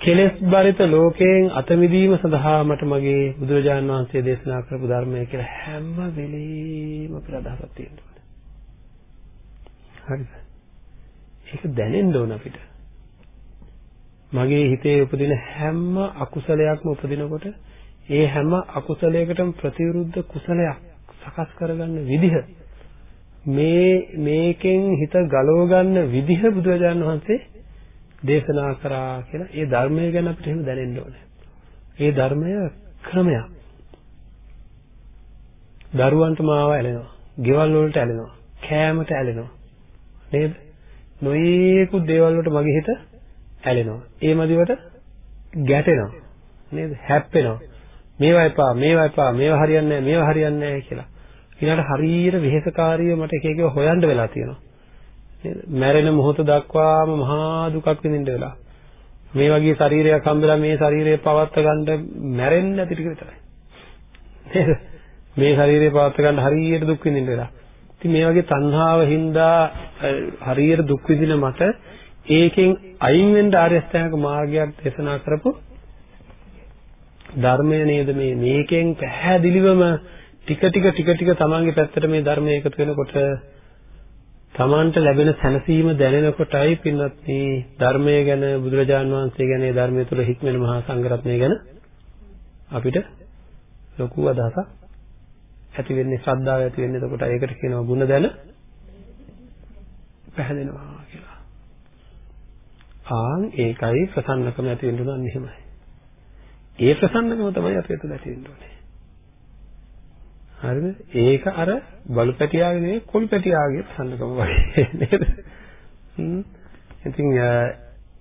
කෙලෙස් බරිත ලෝකයෙන් අත මිදීම සඳහා මට මගේ බුදුරජාණන් වහන්සේ දේශනා කරපු ධර්මය කියලා හැම වෙලෙම අපිට අදහසක් තියෙනවා. හරිද? ඒක දැනෙන්න ඕන අපිට. මගේ හිතේ උපදින හැම අකුසලයක්ම උපදිනකොට ඒ හැම අකුසලයකටම ප්‍රතිවිරුද්ධ කුසලයක් සකස් කරගන්න විදිහ මේ මේකෙන් හිත ගලව ගන්න විදිහ බුදුරජාණන් වහන්සේ දේශනා කරා කියලා ඒ ධර්මය ගැන අපිට එහෙම දැනෙන්න ඕනේ. ඒ ධර්මය ක්‍රමයක්. දරුවන්ට මාව ඇලෙනවා. ගෙවල් වලට ඇලෙනවා. කෑමට ඇලෙනවා. නේද? නොයේකුත් දේවල් වලට මගේ හිත ඇලෙනවා. ඒ මදිවට ගැටෙනවා. නේද? හැප්පෙනවා. මේවා එපා, මේවා එපා, මේවා හරියන්නේ නැහැ, මේවා හරියන්නේ නැහැ කියලා. ඊළඟට හරියට වෙහෙසකාරීව මට එක එක හොයන්න වෙලා තියෙනවා. නේද? මැරෙන මොහොත දක්වාම මහා දුකක් විඳින්න වෙලා. මේ වගේ ශරීරයක් හම්බෙලා මේ ශරීරය පවත්ව ගන්න මැරෙන්නේ නැති ටික විතරයි. නේද? මේ ශරීරය පවත්ව ගන්න හරියට දුක් විඳින්න වෙලා. ඉතින් මේ වගේ තණ්හාව හින්දා හරියට දුක් විඳින මට ඒකෙන් අයින් වෙන්න ආර්ය අෂ්ටාංගික මාර්ගයක් දේශනා කරපු ධර්මය නේද මේ මේකෙන් පැහැදිලිවම ටික ටික ටික ටික තමන්ගේ පැත්තට මේ ධර්මය එකතු වෙනකොට තමන්ට ලැබෙන සැනසීම දැනෙනකොටයි පින්වත්නි ධර්මය ගැන බුදුරජාන් වහන්සේ ගැන ඒ ධර්මය තුළ හික්මෙන මහා සංඝරත්නය ගැන අපිට ලොකු අදහසක් ඇති වෙන්නේ ශ්‍රද්ධාව ඇති වෙන්නේ එතකොට ඒකට කියනවා ಗುಣ දැන පැහැදෙනවා කියලා. ආන් ඒකයි ප්‍රසන්නකම ඇති වෙන්න උනන්නේ එහෙමයි. ඒ ප්‍රසන්නකම තමයි අපේ තුළ ඇති වෙන්න ඕනේ. හරිද? ඒක අර බලු පැටියාගේ නෙවෙයි කොළු පැටියාගේ ප්‍රසන්නකම වගේ *laughs* නේද? හ්ම්. ඉතින්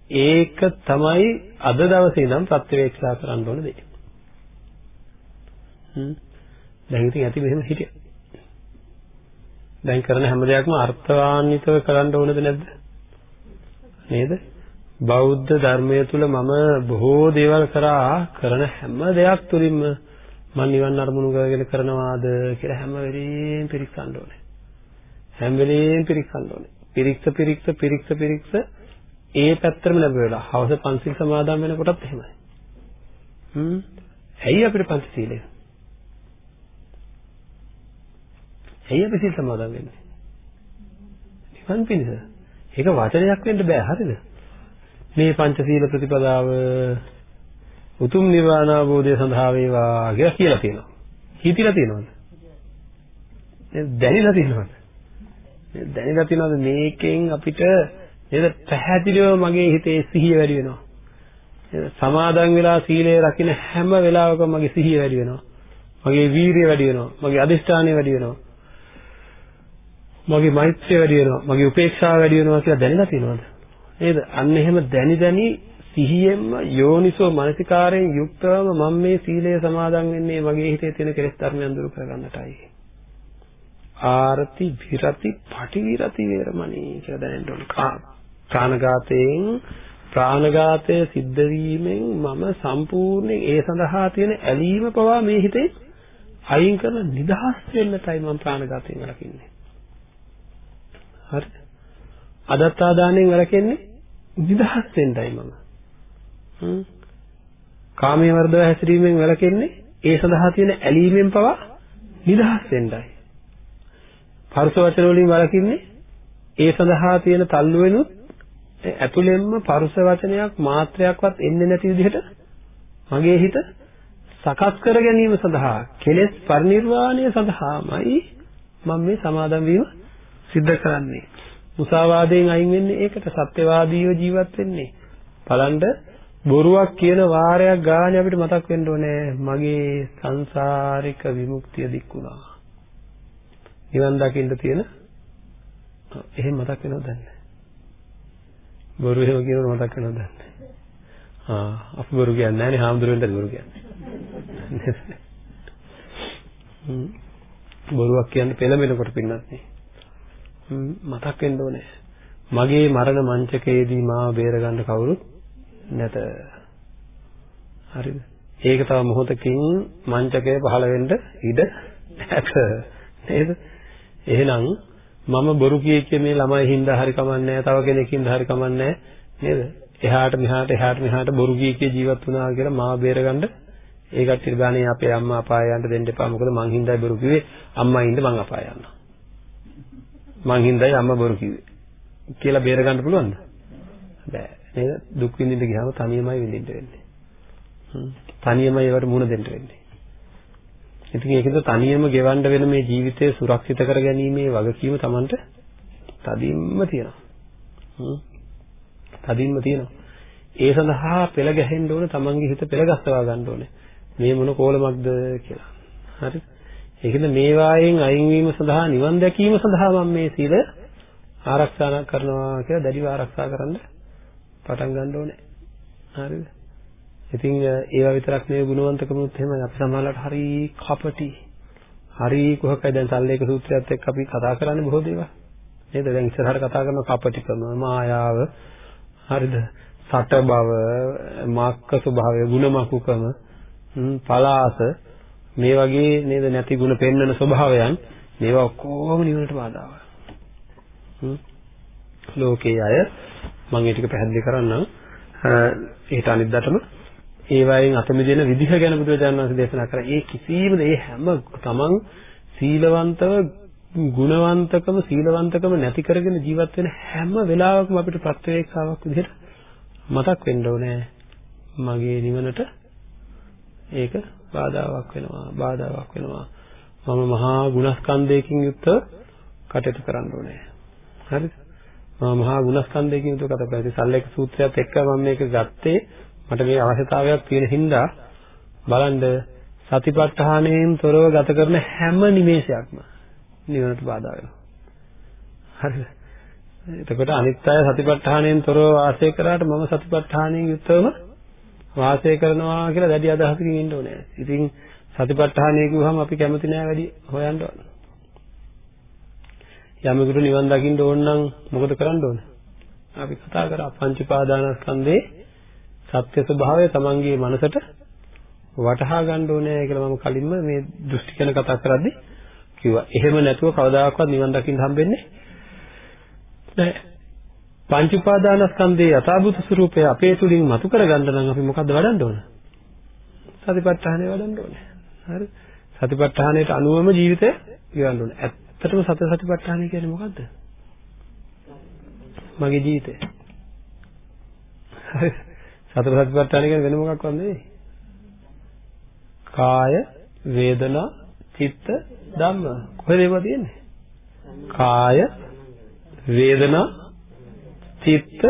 ඒක තමයි අද දවසේ ඉඳන් ප්‍රත්‍යවේක්ෂා කරන්න ඕන දේ. හ්ම්. දැන් ඉතින් ඇති මෙහෙම හිටියා. දැන් කරන හැම දෙයක්ම අර්ථවාන්විතව කරන්න ඕනද නැද්ද? නේද? බෞද්ධ ධර්මයේ තුල මම බොහෝ දේවල් කරා කරන හැම දෙයක් තුලින්ම මම නිවන් අරමුණු කරගෙන කරනවාද කියලා හැම වෙලෙම පිරික්සන්න ඕනේ. හැම වෙලෙම පිරික්සන්න ඕනේ. පිරික්ස පිරික්ස පිරික්ස පිරික්ස ඒ පැත්තටම ලැබෙලා. හවස පන්සිල් සමාදන් වෙනකොටත් එහෙමයි. හ්ම්. ඇයි අපිට පන්සීලය? ඇයි අපි සිල් සමාදන් වෙන්නේ? නිවන් පිණිස. ඒක වචනයක් වෙන්න බෑ හරිද? මේ පංචශීල ප්‍රතිපදාව උතුම් නිවන අවබෝධය සඳහා වේවා කියලා කියලා තියෙනවා. හිතිලා තියෙනවද? දැනිලා තියෙනවද? දැනිලා තියෙනවද මේකෙන් අපිට නේද පැහැදිලිව මගේ හිතේ සිහිය වැඩි වෙනවා. සමාදන් වෙලා සීලය රකින්න හැම වෙලාවකම මගේ සිහිය වැඩි වෙනවා. මගේ වීරිය වැඩි වෙනවා. මගේ අදිෂ්ඨානය වැඩි වෙනවා. මගේ මෛත්‍රිය වැඩි වෙනවා. මගේ උපේක්ෂාව වැඩි වෙනවා කියලා දැනලා තියෙනවද? නේද? අන්න එහෙම දැනි දැනි සිහියෙන්ම යෝනිසෝ මනසිකාරයෙන් යුක්තවම මම මේ සීලය සමාදන් වෙන්නේ මගේ හිතේ තියෙන කෙලෙස් ධර්මයන් දුරු කරගන්නටයි. ආරති විරති පටිවිරති වේරමණී කියලා දැනෙන්න ඕන. ප්‍රාණඝාතයෙන් ප්‍රාණඝාතය සිද්ධ වීමෙන් මම සම්පූර්ණයෙන් ඒ සඳහා තියෙන ඇලීම පවා මේ හිතේ අයින් කරලා නිදහස් වෙන්නටයි මම ප්‍රාණඝාතයෙන් වළකින්නේ. හරිද? අදත්තා දාණයෙන් වළකින්නේ නිදහස් වෙන්නයි මම. කාමයේ වර්ධව හැසිරීමෙන් වැළකෙන්නේ ඒ සඳහා තියෙන ඇලීමෙන් පවා නිදහස් වෙන්නයි. පරුස වචන වලින් වළකින්නේ ඒ සඳහා තියෙන තල්ලු වෙනුත් ඇතුළෙන්ම පරුස වචනයක් මාත්‍රයක්වත් එන්නේ නැති විදිහට මගේ හිත සකස් කර ගැනීම සඳහා කෙලෙස් පරිණිරවාණය සඳහාමයි මම මේ සමාදන් වීම සිද්ධ කරන්නේ. මුසාවාදයෙන් අයින් වෙන්නේ ඒකට සත්‍යවාදීව ජීවත් වෙන්නේ. බලන්න බොරුවක් කියන වාරයක් ගානේ අපිට මතක් වෙන්න ඕනේ මගේ සංසාරික විමුක්තිය දික්ුණා. නිවන් දකින්න තියෙන එහෙම මතක් වෙනවද නැහැ. බොරු එහෙම කියනකොට මතක් වෙනවද නැහැ. ආ අපි බොරු කියන්නේ නැහැ නේ හාමුදුරුවන්ට බොරු කියන්නේ. *laughs* බොරුවක් කියන්නේ පෙළඹෙනකොට පින්නත් නේ. මතක් වෙන්න ඕනේ. මගේ මරණ මංචකයේදී මාව බේරගන්න කවුරුත් නැත. හරිද? ඒක තව මොහොතකින් මංචකය පහළ වෙන්න ඉඩ නැත. නේද? එහෙනම් මම බොරු කිය කිය මේ ළමයි හින්දා හරි කමන්නේ තව කෙනෙක් හින්දා හරි කමන්නේ නේද? එහාට මෙහාට එහාට මෙහාට බොරු කිය කිය ජීවත් වුණා කියලා මාව බේරගන්න ඒ කට්ටිය ගානේ අපේ අම්මා අපාය යන්න දෙන්න එපා. මොකද මං හින්දායි බොරු කිව්වේ. අම්මා ඉන්න මං අපාය යනවා. මං හින්දායි අම්මා බොරු කිව්වේ කියලා බේර ගන්න පුළුවන්ද? බෑ. නේද? දුක් විඳින්න ගියාම තනියමයි විඳින්න වෙන්නේ. හ්ම්. තනියමයි ඒවට මුහුණ දෙන්න වෙන්නේ. ඉතින් ඒකද තනියම ගෙවන්න වෙන මේ ජීවිතය සුරක්ෂිත කර ගැනීමේ වගකීම Tamanට තදින්ම තියෙනවා. හ්ම්. තදින්ම තියෙනවා. ඒ සඳහා පෙළ ගැහෙන්න ඕන Tamanගේ හිත පෙළ ගස්සවා ගන්න ඕනේ. මේ මොන කෝලමක්ද කියලා. හරිද? ඒකද මේවායෙන් අයින් වීම සඳහා නිවන් දැකීම සඳහා මම මේ සීල ආරක්ෂා කරනවා කියලා දැඩිව ආරක්ෂා කරන්න පටන් ගන්න ඕනේ. හරිද? ඉතින් ඒවා විතරක් නෙවෙයි ගුණවන්තකමුත් එහෙමයි. අපි සමහරවිට හරි කපටි. හරි කොහොකයි දැන් සල්ලේක සූත්‍රයත් එක්ක අපි කතා කරන්නේ බොහෝ දේවල්. නේද? දැන් ඉස්සරහට කතා කරන කපටිකම, මායාව, හරිද? සට බව, මාක්ක ස්වභාවය, ಗುಣමකුකම, පලාස මේ වගේ නේද නැති ಗುಣ පෙන්වන ස්වභාවයන් මේවා ඔක්කොම නිවනට බාධාවක්. ලෝකයේ අය මම ඒ ටික පැහැදිලි කරන්නම්. ඒකට අනිද්දාටම ඒ වයින් අත මිදෙන විදිහ ගැන බුදුරජාණන් වහන්සේ දේශනා කරා. ඒ කිසිම ඒ හැම තමන් සීලවන්තව ගුණවන්තකම සීලවන්තකම නැති කරගෙන ජීවත් වෙන හැම වෙලාවකම අපිට ප්‍රත්‍යවේක්ෂාවක් විදිහට මතක් වෙන්න ඕනේ. මගේ නිවනට ඒක බාධාවක් වෙනවා බාධාවක් වෙනවා. මම මහා ගුණස්කන්ධයකින් යුක්තව කටයුතු කරන්න ඕනේ. හරිද? මම මහා ගුණස්කන්ධයකින් යුක්තව කතා කරලා සල්ලේක සූත්‍රයත් එක්ක මම මේක ගත්තේ මට මේ අවශ්‍යතාවයක් තියෙන හින්දා බලන්න සතිපට්ඨානයෙන් තොරව ගත කරන හැම නිමේෂයක්ම නිවනට බාධා වෙනවා. හරිද? එතකොට අනිත් අය සතිපට්ඨානයෙන් තොරව වාසය කරාට මම සතිපට්ඨානයෙන් යුක්තවම වාසය කරනවා කියලා දැඩි අදහසකින් ඉන්න ඕනේ. ඉතින් සතිපට්ඨානය කිව්වහම අපි කැමති නෑ වැඩි හොයන්න ඕන. යමෙකුට නිවන් දකින්න ඕන නම් මොකද කරන්න ඕන? අපි කතා කරා පංච පාදානස්කන්ධේ සත්‍ය ස්වභාවය තමන්ගේ මනසට වටහා ගන්න ඕනේ කියලා මම කලින්ම මේ දෘෂ්ටි ගැන කතා කරද්දී කිව්වා. එහෙම නැතුව කවදාකවත් නිවන් දකින්න හම්බෙන්නේ නැහැ. පංච උපාදානස්කන්ධයේ යථාභූත ස්වરૂපය අපේ තුලින් මතු කරගන්න නම් අපි මොකද්ද වඩන්න ඕන? සතිපට්ඨානය වඩන්න ඕනේ. හරි? සතිපට්ඨානයට අනුවම ජීවිතය ගෙවන්න ඕනේ. ඇත්තටම සතර සතිපට්ඨානය කියන්නේ මොකද්ද? මගේ ජීවිතය. හරි. සතර සතිපට්ඨානය කියන්නේ වෙන මොකක්වත් නෙවෙයි. කාය, වේදනා, චිත්ත, ධම්ම. කොහෙද ඒවා තියෙන්නේ? කාය, වේදනා, චිත්ත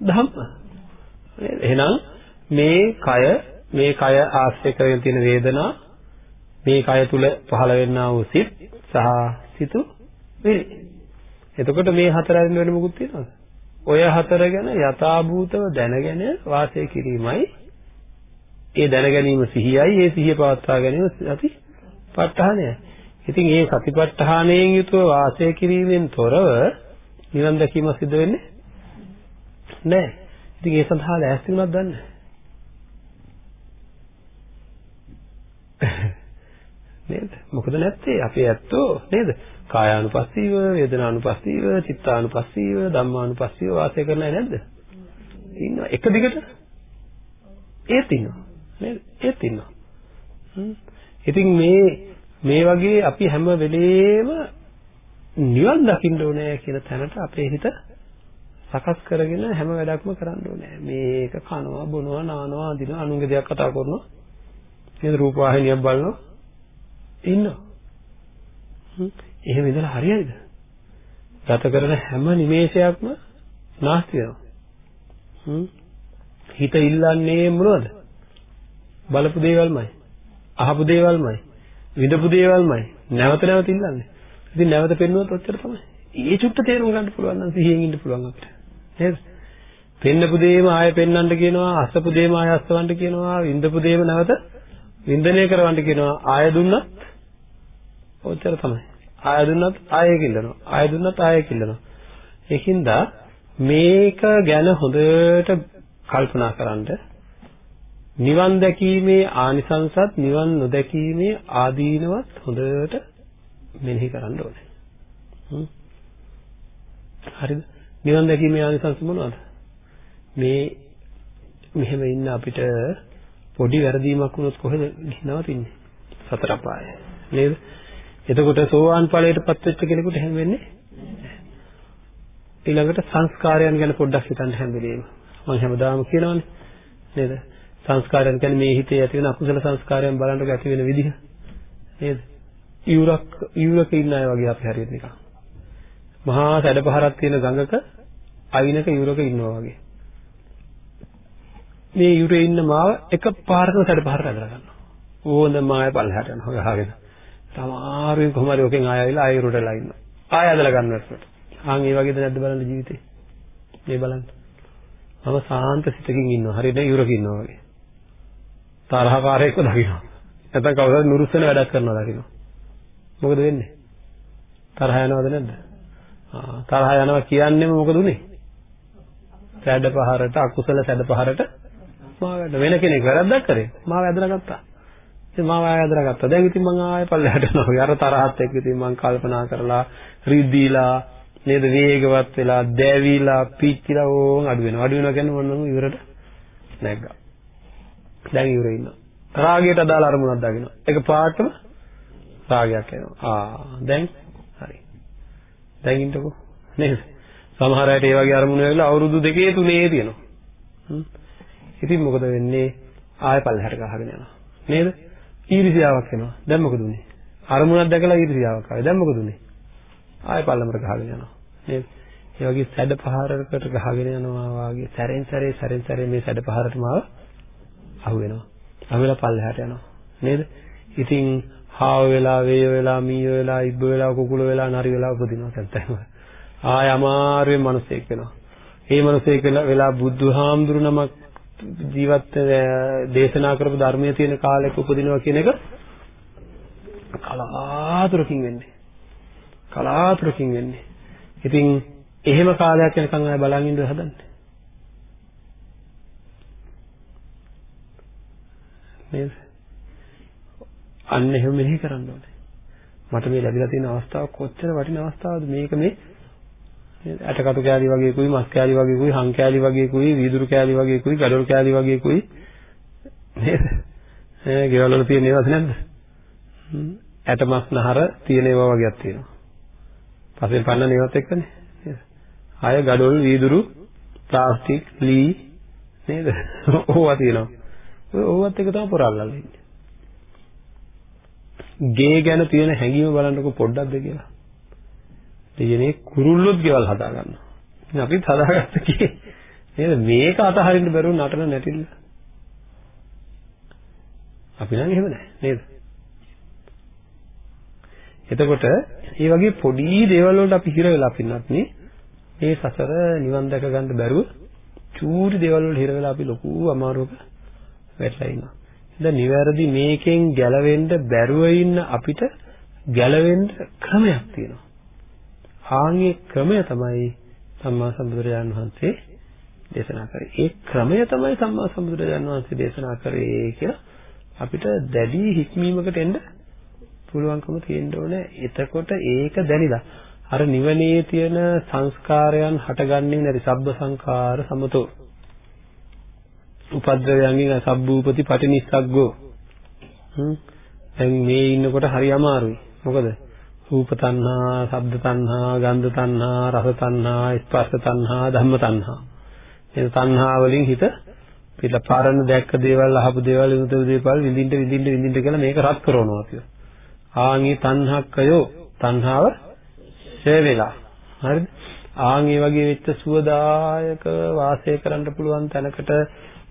ධම්ම. එහෙනම් මේ කය මේ කය ආශ්‍රය කරගෙන තියෙන වේදනා මේ කය තුල පහළ වෙන්නා වූ සිත් සහ සිතු විරි. එතකොට මේ හතර අරින්න වෙන මොකුත් තියෙනවද? ඔය හතර ගැන යථාභූතව දැනගෙන වාසය කිරීමයි ඒ දැන ගැනීම සිහියයි ඒ සිහිය පවත්වා ගැනීම සති ප ဋ ාණයයි. ඉතින් මේ සතිපට්ඨානයෙන් යුතුව වාසය කිරීමෙන් තොරව නිවන් දැකීම සිදු වෙන්නේ නැහැ. ඉතින් ඒ සඳහා ලෑස්ති වුණාද දන්නේ නේද? මොකද නැත්තේ අපේ ඇත්තෝ නේද? කායානුපස්සීව, වේදනානුපස්සීව, චිත්තානුපස්සීව, ධම්මානුපස්සීව වාසය කරන්නේ නැද්ද? ඉන්නවා. එක දිගට ඒත් ඉන්නවා. නේද? ඒත් ඉන්නවා. ඉතින් මේ මේ වගේ අපි හැම වෙලේම නිවන් දකින්න ඕනේ කියන තැනට අපේ හිත සකස් කරගෙන හැම වැඩක්ම කරන්න ඕනේ. මේක කනවා, බොනවා, නානවා, අඳිනවා, අනුන්ගේ දෙයක් කතා කරනවා. නේද? රූප වාහිනියක් බලනවා. ඉන්නවා. එහෙම ඉඳලා හරියයිද? ගත කරන හැම නිමේෂයක්ම නාස්ති වෙනවා. හිත ඉල්ලන්නේ මොනවද? බලපු දේවල්මයි. අහපු දේවල්මයි. විඳපු දේවල්මයි. නැවත නැවත ඉල්ලන්නේ. ඉතින් නැවත පෙන්නුවොත් ඔච්චර තමයි. ඒ චුට්ට තේරුම් ගන්න පුළුවන් නම් සිහියෙන් ඉන්න පුළුවන් අපිට. නේද? පෙන්නපු දේම ආයෙ පෙන්වන්න කියනවා, අස්සපු දේම ආයෙ අස්සවන්න කියනවා, විඳපු දේම නැවත වින්දනය කරවන්න කියනවා. ආයෙ දුන්නත් ඔච්චර තමයි. ආයෙ දුන්නත් ආයෙ කිල්ලනවා. ආයෙ දුන්නත් ආයෙ කිල්ලනවා. ඒකින්ද මේක ගැන හොඳට කල්පනා කරන්ඩ නිවන් දැකීමේ ආනිසංසත් නිවන් නොදැකීමේ ආදීනවත් හොඳට මෙනෙහි කරන්න ඕනේ. හරිද? නිවන් දැකීමේ ආනිසංස මොනවද? මේ මෙහෙම ඉන්න අපිට පොඩි වැරදීමක් වුණොත් කොහෙද නවතින්නේ? සතර පාය. නේද? එතකොට සෝවාන් ඵලයටපත් වෙච්ච කෙනෙකුට එහෙම වෙන්නේ ඊළඟට සංස්කාරයන් ගැන පොඩ්ඩක් හිතන්න හැම වෙලේම. මම හැමදාම කියනවානේ. නේද? සංස්කාරයන් කියන්නේ මේ හිතේ ඇති වෙන අකුසල සංස්කාරයන් බලනකොට ඇති වෙන විදිහ. නේද? ඉවුරක් ඉවුරක ඉන්න අය වගේ අපි හරියට නිකන්. මහා සැඩපහරක් තියෙන ගඟක අයිනක යුරක ඉන්නවා වගේ. මේ යුරේ ඉන්න මාව එක පාරකම සැඩපහරට ඇදලා ගන්නවා. ඕන මාය පල්ලෙහාට යනවා ගහගෙන. තමාරුවෙන් කොහමද ඔකෙන් ආය ආවිලා ආය යුරටලා ඉන්නවා. ආය ඇදලා ගන්නවට. ආන් ඒ වගේද නැද්ද බලන්න ජීවිතේ. මේ බලන්න. මම සාන්ත සිතකින් ඉන්නවා. හරියට යුරක ඉන්නවා වගේ. තරහකාරයෙක්ව දකිනවා. නැත්නම් කවුරුහරි නුරුස්සන වැඩක් කරනවා දකිනවා. මොකද වෙන්නේ? තරහ යනවද නැද්ද? ආ තරහ යනවා කියන්නේම මොකද උනේ? සැඩ පහරට අකුසල සැඩ පහරට මාව වැඩ වෙන කෙනෙක් වැරද්දක් කරේ. මාව ඇදලා ගත්තා. ඉතින් මාව ඇදලා ගත්තා. දැන් ඉතින් මං ආයෙ පල්ලෙහාට යනවා. අර තරහත් එක්ක ඉතින් මං කල්පනා කරලා රිදීලා නේද වේගවත් වෙලා දැවිලා පිච්චිලා ඕන් අඩු වෙනවා. අඩු වෙනවා කියන්නේ මොනම ඉවරට නැග්ගා. දැන් ඉවරේ ඉන්නවා. රාගයට අදාළ අරමුණක් දාගෙනවා. ඒක පාටම රාගයක් එනවා. ආ දැන් හරි. දැන් ඉන්නකෝ නේද? සමහර අයට ඒ වගේ අරමුණු වෙලා අවුරුදු දෙකේ තුනේ තියෙනවා. ඉතින් මොකද වෙන්නේ? ආය පල්ලෙහාට ගහගෙන යනවා. නේද? ඊර්ෂියාවක් එනවා. දැන් මොකද උනේ? අරමුණක් දැකලා ඊර්ෂියාවක් ආවේ. දැන් මොකද උනේ? ආය පල්ලමට ගහගෙන යනවා. නේද? ඒ වගේ සැඩ පහරකට ගහගෙන යනවා වාගේ සැරෙන් සැරේ සැරෙන් සැරේ මේ සැඩ පහරට මාව අහු වෙනවා. අහු වෙලා පල්ලෙහාට යනවා. නේද? ඉතින් හාව වෙලා, වේය වෙලා, මීය වෙලා, ඉබ්බ වෙලා, කුකුල වෙලා, නරි වෙලා උපදිනවා සත්‍යම. ආය අමාරුවෙන් මිනිසෙක් වෙනවා. ඒ මිනිසෙක් වෙලා බුදුහාමුදුරු නමක් ජීවත් දේශනා කරපු ධර්මයේ තියෙන කාලයක උපදිනවා කියන එක කලාතුරකින් වෙන්නේ. කලාතුරකින් වෙන්නේ. ඉතින් එහෙම කාලයක් යනකම් ආය බලන් ඉඳලා හදන්නේ. නේද? අන්න එහෙම මෙහෙ කරන්න ඕනේ. මට මේ ලැබිලා තියෙන අවස්ථාව කොච්චර වටින අවස්ථාවද මේක මේ ඇටකටු කෑලි වගේකුයි මස් කෑලි වගේකුයි හං කෑලි වගේකුයි වීදුරු කෑලි වගේකුයි ගඩොල් කෑලි වගේකුයි නේද? ඒ ගෙවල් වල තියෙන ඒවාද නැද්ද? ඇට මස් නහර තියෙන ඒවා වගේක් තියෙනවා. පස්සේ පන්නන ඒවත් එක්කනේ නේද? ආය ගඩොල් වීදුරු ප්ලාස්ටික් ලී නේද? ඕවා තියෙනවා. ඔය ඕවත් එක තමයි පොරල්ලලා ඉන්නේ. ගේ ගැන තියෙන හැඟීම බලන්නකො පොඩ්ඩක්ද කියලා. දෙයනේ කුරුල්ලොත් ගෙවල් හදා ගන්නවා. ඉතින් අපිත් හදාගත්ත කී නේද මේක අතහරින්න බැරුව නටන නැටිල්ල. අපි නම් එහෙම නැහැ නේද? එතකොට මේ වගේ පොඩි දේවල් වලට අපි හිර වෙලා පින්නත් මේ සසර නිවන් දැක ගන්න බැරුව චූටි දේවල් වල හිර වෙලා අපි ලොකු අමාරුවක වැටලා ඉන්නවා. දැන් නිවැරදි මේකෙන් ගැලවෙන්න බැරුව ඉන්න අපිට ගැලවෙන්න ක්‍රමයක් තියෙනවා. ආන්ගේ ක්‍රමය තමයි සම්මා සම්බුදුරජාණන් වහන්සේ දේශනා කරේ. ඒ ක්‍රමය තමයි සම්මා සම්බුදුරජාණන් වහන්සේ දේශනා කරේ කියලා අපිට දැඩි හික්මීමකට එන්න පුළුවන්කම තියෙන්න ඕනේ. එතකොට ඒක දැනිලා අර නිවනේ තියෙන සංස්කාරයන් හටගන්නේ නැති සබ්බ සංඛාර සමතෝ. උපද්‍රවයන්ගෙන් සබ්බූපති පටිනිස්සග්ගෝ. හ්ම්. දැන් මේ ඉන්නකොට හරි අමාරුයි. මොකද? රූප තණ්හා, ශබ්ද තණ්හා, ගන්ධ තණ්හා, රස තණ්හා, ස්පර්ශ තණ්හා, ධම්ම තණ්හා. මේ තණ්හා වලින් හිත පිළ පාරණ දැක්ක දේවල්, අහපු දේවල්, විඳපු දේවල් විඳින්න විඳින්න විඳින්න කියලා මේක රත් කරනවා අපි. ආන්ගේ තණ්හක්කයෝ තණ්හාව ඡය වෙලා. හරිද? ආන් මේ වගේ වෙච්ච සුවදායක වාසය කරන්න පුළුවන් තැනකට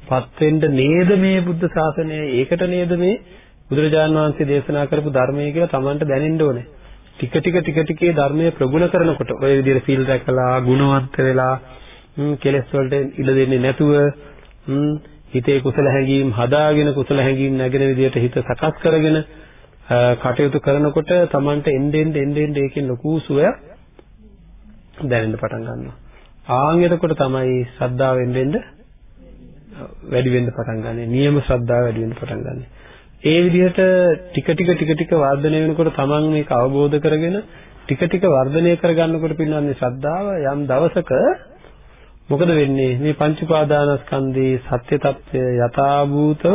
පත් වෙන්න නේද මේ බුද්ධ ශාසනය? ඒකට නේද මේ බුදුරජාණන් වහන්සේ දේශනා කරපු ධර්මය කියලා Tamanට දැනෙන්න ඕනේ. ටික ටික ටික ටිකේ ධර්මයේ ප්‍රගුණ කරනකොට ඔය විදිහට සීල් රැකලා ගුණවන්ත වෙලා කෙලෙස් වලට ඉඩ දෙන්නේ නැතුව හිතේ කුසල හැඟීම් හදාගෙන කුසල හැඟීම් නැගෙන විදිහට හිත සකස් කරගෙන කටයුතු කරනකොට Tamanට එන්න එන්න එන්න එන්න ඒකෙන් ලොකු සුවයක් දැනෙන්න පටන් ගන්නවා. ආන් එතකොට තමයි ශ්‍රද්ධාව එන්න එන්න වැඩි වෙන්න පටන් ගන්නෙ. නියම ශ්‍රද්ධාව වැඩි වෙන්න පටන් ගන්නෙ. ඒ විදිහට ටික ටික ටික ටික වර්ධනය වෙනකොට තමන් මේක අවබෝධ කරගෙන ටික ටික වර්ධනය කරගන්නකොට පින්නන්නේ ශ්‍රද්ධාව යම් දවසක මොකද වෙන්නේ? මේ පංච උපාදානස්කන්ධේ සත්‍ය తත්වය යථාභූතව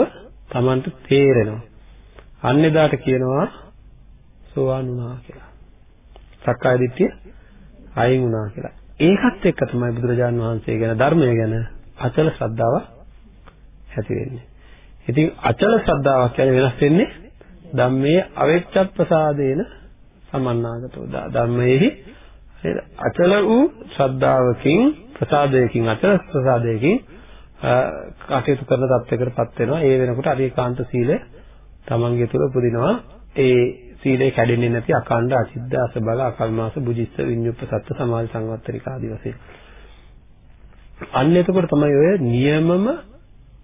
තමන්ට තේරෙනවා. අන්නේදාට කියනවා සෝවාන් වුණා කියලා. සක්කාය දිට්ඨිය අයින් වුණා කියලා. ඒකත් එක්ක තමයි බුදුරජාන් වහන්සේ ගැන ධර්මය ගැන අචල ශ්‍රද්ධාව ඇති වෙන්නේ. ඉතින් අචල ශ්‍රද්ධාවක් කියන්නේ වෙනස් වෙන්නේ ධම්මේ අවෙච්ඡප්පසාදේන සමන්නාගතෝ. ධම්මේහි නේද අචල වූ ශ්‍රද්ධාවකින් ප්‍රසාදයකින් අචල ප්‍රසාදයකින් කටයුතු කරන තත්යකටපත් වෙනවා. ඒ වෙනකොට අරියකාන්ත සීලය තමන්ගේ තුල උපදිනවා. ඒ සීලය කැඩෙන්නේ නැති අකණ්ඩ අචිද්ද අසබල අකල්මාස බුජිස්ස විඤ්ඤුප්පසත්ත සමාධි සංවත්තරික ආදී වශයෙන්. අන්න එතකොට තමයි ඔය නියමම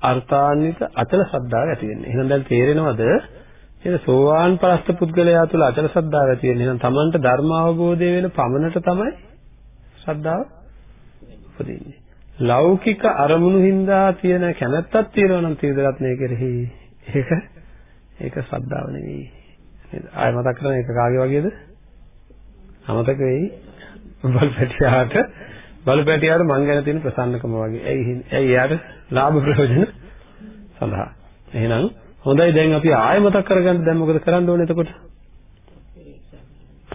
අර්ථාන්විත අචල ශ්‍රද්ධාව ඇති වෙන්නේ. එහෙනම් දැන් තේරෙනවද? එහෙනම් සෝවාන් පරස්ත පුද්ගලයා තුළ අචල ශ්‍රද්ධාව ඇති වෙන්නේ. එහෙනම් Tamanට ධර්ම අවබෝධය වෙන පමණට තමයි ශ්‍රද්ධාව උපදින්නේ. ලෞකික අරමුණු හින්දා තියෙන කැමැත්තක් තියෙනවා නම් තීරදරත්නය කෙරෙහි ඒක ඒක ශ්‍රද්ධාව නෙවෙයි. නේද? ආය මතක් කරන එක කාගේ වගේද? අමතක වෙයි. බලපැටියාට බලපැටියාට මං ගැන තියෙන ප්‍රසන්නකම වගේ. ඇයි ඇයි එයාට ලාභ ප්‍රයෝජන සඳහා. එහෙනම් හොඳයි දැන් අපි ආයෙ මතක් කරගන්න දැන් මොකද කරන්න ඕනේ එතකොට?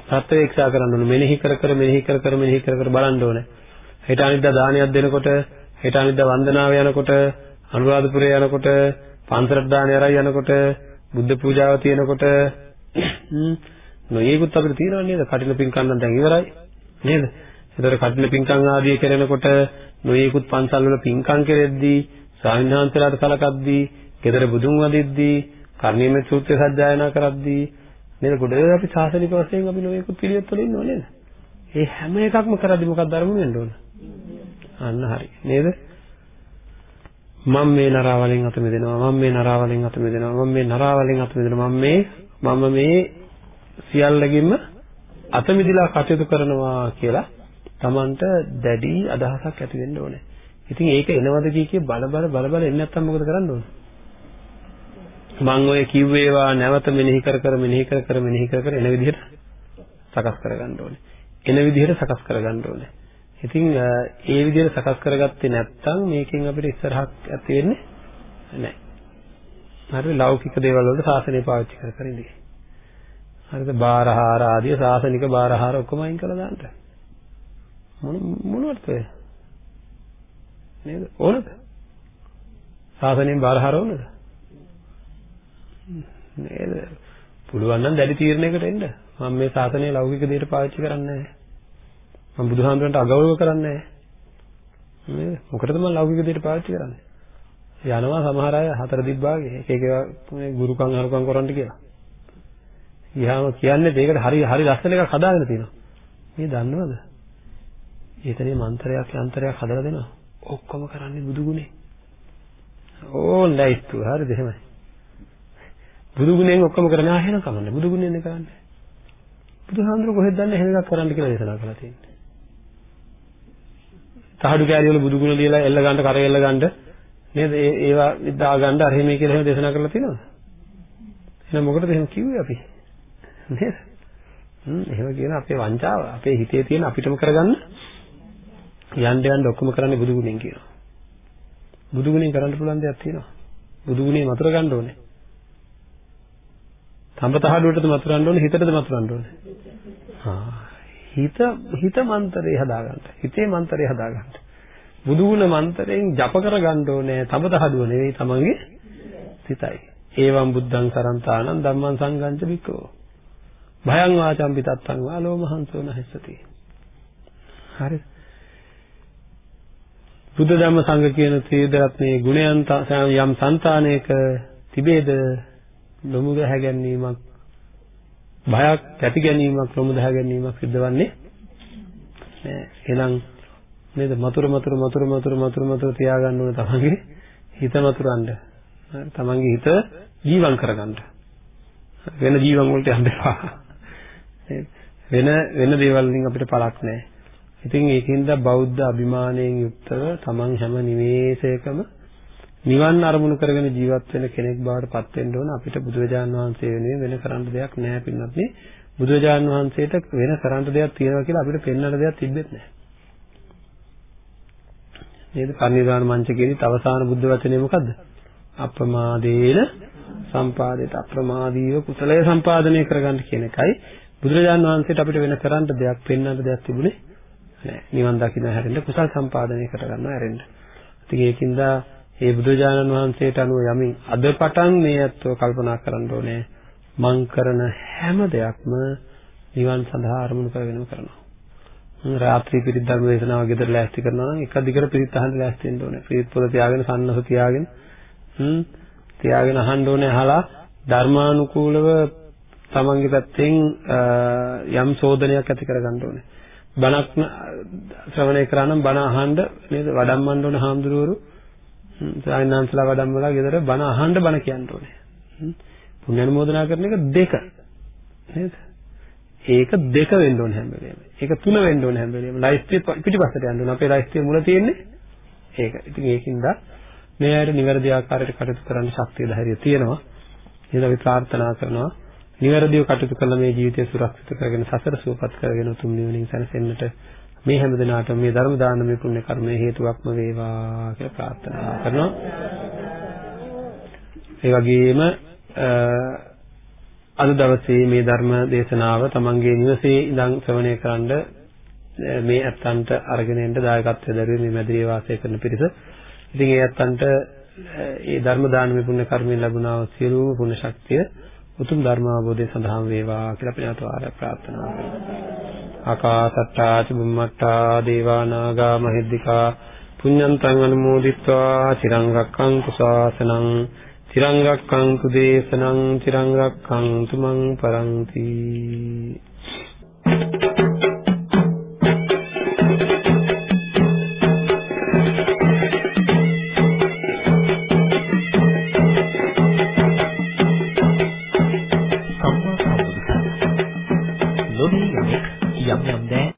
සත්‍යේක්ෂා කරන්න ඕනේ. මෙනෙහි කර කර මෙනෙහි කර කර මෙනෙහි කර කර බලන්න ඕනේ. හෙට අනිද්දා දානයක් දෙනකොට, හෙට අනිද්දා වන්දනාව යනකොට, අනුරාධපුරේ යනකොට, පන්සලට දානය අරයි යනකොට, බුද්ධ පූජාව තියෙනකොට නොයේකුත් අපිට තියෙනව නේද? කටින පින්කම් නම් දැන් ඉවරයි. නේද? ඒතර කටින පින්කම් ආදී කරනකොට නොයේකුත් පන්සල් වල පින්කම් කෙරෙද්දී සාමිනාන්තලාට සලකද්දී, ගෙදර බුදුන් වදිද්දී, කර්ණීය සූත්‍රය සජ්ජායනා කරද්දී නේද? ගොඩ අපි ශාසනික වශයෙන් අපි නොයේකුත් පිළිවෙත් වල ඉන්නව නේද? ඒ හැම එකක්ම කරද්දී මොකක්ද අරමුණු වෙන්න ඕන? අන්න හරි. නේද? මම මේ නරාවලෙන් අත මිදෙනවා මම මේ නරාවලෙන් අත මිදෙනවා මම මේ නරාවලෙන් අත මිදෙනවා මම මේ මම මේ සියල්ලකින්ම අත මිදලා කටයුතු කරනවා කියලා Tamanට දැඩි අදහසක් ඇති වෙන්න ඕනේ. ඉතින් ඒක එනවද කිය බල බල බල බල එන්නේ නැත්තම් මොකද කරන්න ඕනේ? මම ඔය කිව්වේවා නැවත මෙනෙහි කර කර මෙනෙහි කර කර මෙනෙහි කර කර එන විදිහට සකස් කරගන්න ඕනේ. එන විදිහට සකස් කරගන්න ඕනේ. ඉතින් ඒ විදිහට සකස් කරගත්තේ නැත්නම් මේකෙන් අපිට ඉස්සරහක් ඇති වෙන්නේ නැහැ. හරිද? ලෞකික දේවල් වලට සාසනය පාවිච්චි කර කර ඉඳී. හරිද? බාරහාර ආදී සාසනික බාරහාර ඔක්කොම අයින් කරලා දාන්න. මොන මොනවද ඔය? නේද? ඕනද? සාසනයෙන් බාරහාර ඕනද? නේද? පුළුවන් නම් දැඩි තීරණයකට එන්න. මම මේ සාසනයේ ලෞකික දේට පාවිච්චි කරන්නේ නැහැ. මම බුදුහාමුදුරන්ට අගෞරව කරන්නේ නැහැ. නේද? මොකටද මම ලෞකික දේට පාවිච්චි කරන්නේ? යනවා සමහර අය හතර දිබ්බාගේ එක එක මේ ගුරුකම් අරුකම් කරන්න කියලා. ගියාම කියන්නේ ඒකට හරි හරි ලස්සන එකක් හදාගෙන තියෙනවා. මේ දන්නවද? ඒතනේ මන්ත්‍රයක් යන්ත්‍රයක් හදලා දෙනවා. ඔක්කොම කරන්නේ බුදු ගුණේ. ඕන් ලයිස්තු හරිද එහෙමයි. බුදු ගුණෙන් ඔක්කොම කරන්නේ ආ එහෙනම් කමන්නේ බුදු ගුණෙන් කරන්නේ. බුදුහාමුදුරුවෝ කොහෙද දන්නේ එහෙම එකක් කරන්න කියලා දේශනා කරලා තියෙන්නේ. තහඩු කෑලි වල බුදු ගුණ ලියලා එල්ල ගන්න කරේ එල්ල ගන්න නේද ඒ ඒවා විදා ගන්න අර එහෙම කියලා එහෙම දේශනා කරලා තියෙනවද එහෙනම් මොකටද එහෙම කිව්වේ අපි නේද හ්ම් එහෙම කියන අපේ වංචාව අපේ හිතේ තියෙන අපිටම කරගන්න යන්න යන්න ඔක්කොම කරන්නේ බුදු ගුණෙන් කියනවා බුදු ගුණෙන් කරන්න පුළුවන් දෙයක් තියෙනවා බුදු ගුණේ මතර ගන්න ඕනේ තඹතහඩුවටද මතරන්න ඕනේ හිතටද මතරන්න ඕනේ ආ හිත හිත මන්තරේ හදාගන්න. හිතේ මන්තරේ හදාගන්න. බුදු ගුණ මන්තරයෙන් ජප කරගන්න ඕනේ තබතහදුව නෙවෙයි තමන්ගේ සිතයි. ඒවම් බුද්ධං සරන්තානං ධම්මං සංගංච විකෝ. භයං වාචම් පිටත්තං වාලෝ මහන්සෝ නහස්සති. හරි. බුද්ධ ධම්ම සංඝ කියන ත්‍රිවිධ ගුණයන් යම් సంతානයක තිබේද? නොමුග හැගැන්වීමක් බයක් ඇති ගැනීමක් ප්‍රමුදහ ගැනීමක් සිද්ධවන්නේ නෑ එහෙනම් නේද? මතුරු මතුරු මතුරු මතුරු මතුරු මතුරු තියාගන්න ඕන තමන්ගේ හිත මතුරන්න. තමන්ගේ හිත ජීවම් කරගන්න. වෙන ජීවම් වලට යන්න එපා. වෙන වෙන දේවල් වලින් අපිට පළක් නැහැ. ඉතින් ඒකින්ද බෞද්ධ අභිමාණයෙන් යුක්තව තමන් හැම නිමේෂයකම නිවන් අරමුණු කරගෙන ජීවත් වෙන කෙනෙක් බවට පත් වෙන්න ඕන. අපිට බුදුරජාණන් වහන්සේ වෙනුවෙන් වෙන කරන්න දෙයක් නැහැ පින්නත් මේ බුදුරජාණන් වහන්සේට වෙන කරන්න දෙයක් තියෙනවා කියලා අපිට පෙන්වන්න දෙයක් තිබෙත් නැහැ. නේද? පරිනිර්වාණ මංචකයේදී අවසාන බුද්ධ වචනේ මොකද්ද? අප්‍රමාදේන සම්පාදිත අප්‍රමාදීව කුසලය සම්පාදනය කරගන්න කියන එකයි බුදුරජාණන් වහන්සේට අපිට වෙන කරන්න දෙයක් පෙන්වන්න දෙයක් තිබුණේ නැහැ නිවන් දකින්න හැරෙන්න කුසල් සම්පාදනය කරගන්නවා හැරෙන්න ඉතින් ඒකින්දා ඒ බුදුජානන් වහන්සේට අනුව යමින් අද පටන් මේ ඇත්තෝ කල්පනා කරන්න ඕනේ මං කරන හැම දෙයක්ම නිවන් සඳහා අරමුණු කරගෙනම කරනවා. රාත්‍රී පිරිත් ධර්ම දේශනාව ගෙදර ලෑස්ති කරනවා නම් එක දිගට පිරිත් අහන්න ලෑස්ති වෙන්න ඕනේ. පිරිත් පොත තියාගෙන සන්නස තියාගෙන හ්ම් තියාගෙන අහන්න ඕනේ අහලා ධර්මානුකූලව තමන්ගේ පැත්තෙන් යම් සෝදනයක් ඇති කරගන්න ඕනේ. බණක් ශ්‍රවණය කරා නම් බණ අහන්න නේද වඩම්මන්න ඕන හාමුදුරුවෝ සායනාන්සලා වඩම්මලා ගෙදර බණ අහන්න බණ කියන්න ඕනේ. පුණ්‍යානුමෝදනා කරන එක දෙක. නේද? ඒක දෙක වෙන්න ඕනේ හැම වෙලේම. ඒක තුන වෙන්න ඕනේ හැම වෙලේම. ලයිස්ට් පිටිපස්සට යන්න ඕනේ. අපේ ලයිස්ට් මුල තියෙන්නේ ඒක. ඉතින් ඒකින්ද මේ අයට නිවැරදි ආකාරයට කටයුතු කරන්න ශක්තිය ධෛර්යය තියෙනවා. එහෙනම් අපි ප්‍රාර්ථනා කරනවා නිවැරදිව කටයුතු කළ මේ ජීවිතය සුරක්ෂිත කරගෙන සසර සුවපත් කරගෙන උතුම් නිවනින් සැනසෙන්නට මේ හැම දිනාටම මේ ධර්ම දානමය පුණ්‍ය කර්මය හේතුවක්ම වේවා කියලා ප්‍රාර්ථනා කරනවා. ඒ වගේම අද දවසේ මේ ධර්ම දේශනාව තමන්ගේ නිවසේ ඉඳන් ශ්‍රවණය කරන්න මේ ඇත්තන්ට අරගෙන එන්න දායකත්වය දරුවේ මේ මැදිරියේ වාසය කරන පිරිස. ඉතින් ඒ ඇත්තන්ට ඒ ධර්ම දානමය පුණ්‍ය කර්මයෙන් ලැබුණා වූ සියලුම පුණ්‍ය ශක්තිය උතුම් ධර්ම අවබෝධය සඳහාම වේවා කියලා අපි නැවත වාරයක් ප්‍රාර්ථනා කරනවා. ආකාසට්ටා චුම්මට්ටා දේවා නාග මහිද්దికා පුඤ්ඤන්තං අනුමෝදිත්වා චිරං රක්ඛන්තු ශාසනං චිරං රක්ඛන්තු දේශනං චිරං රක්ඛන්තු මං පරන්ති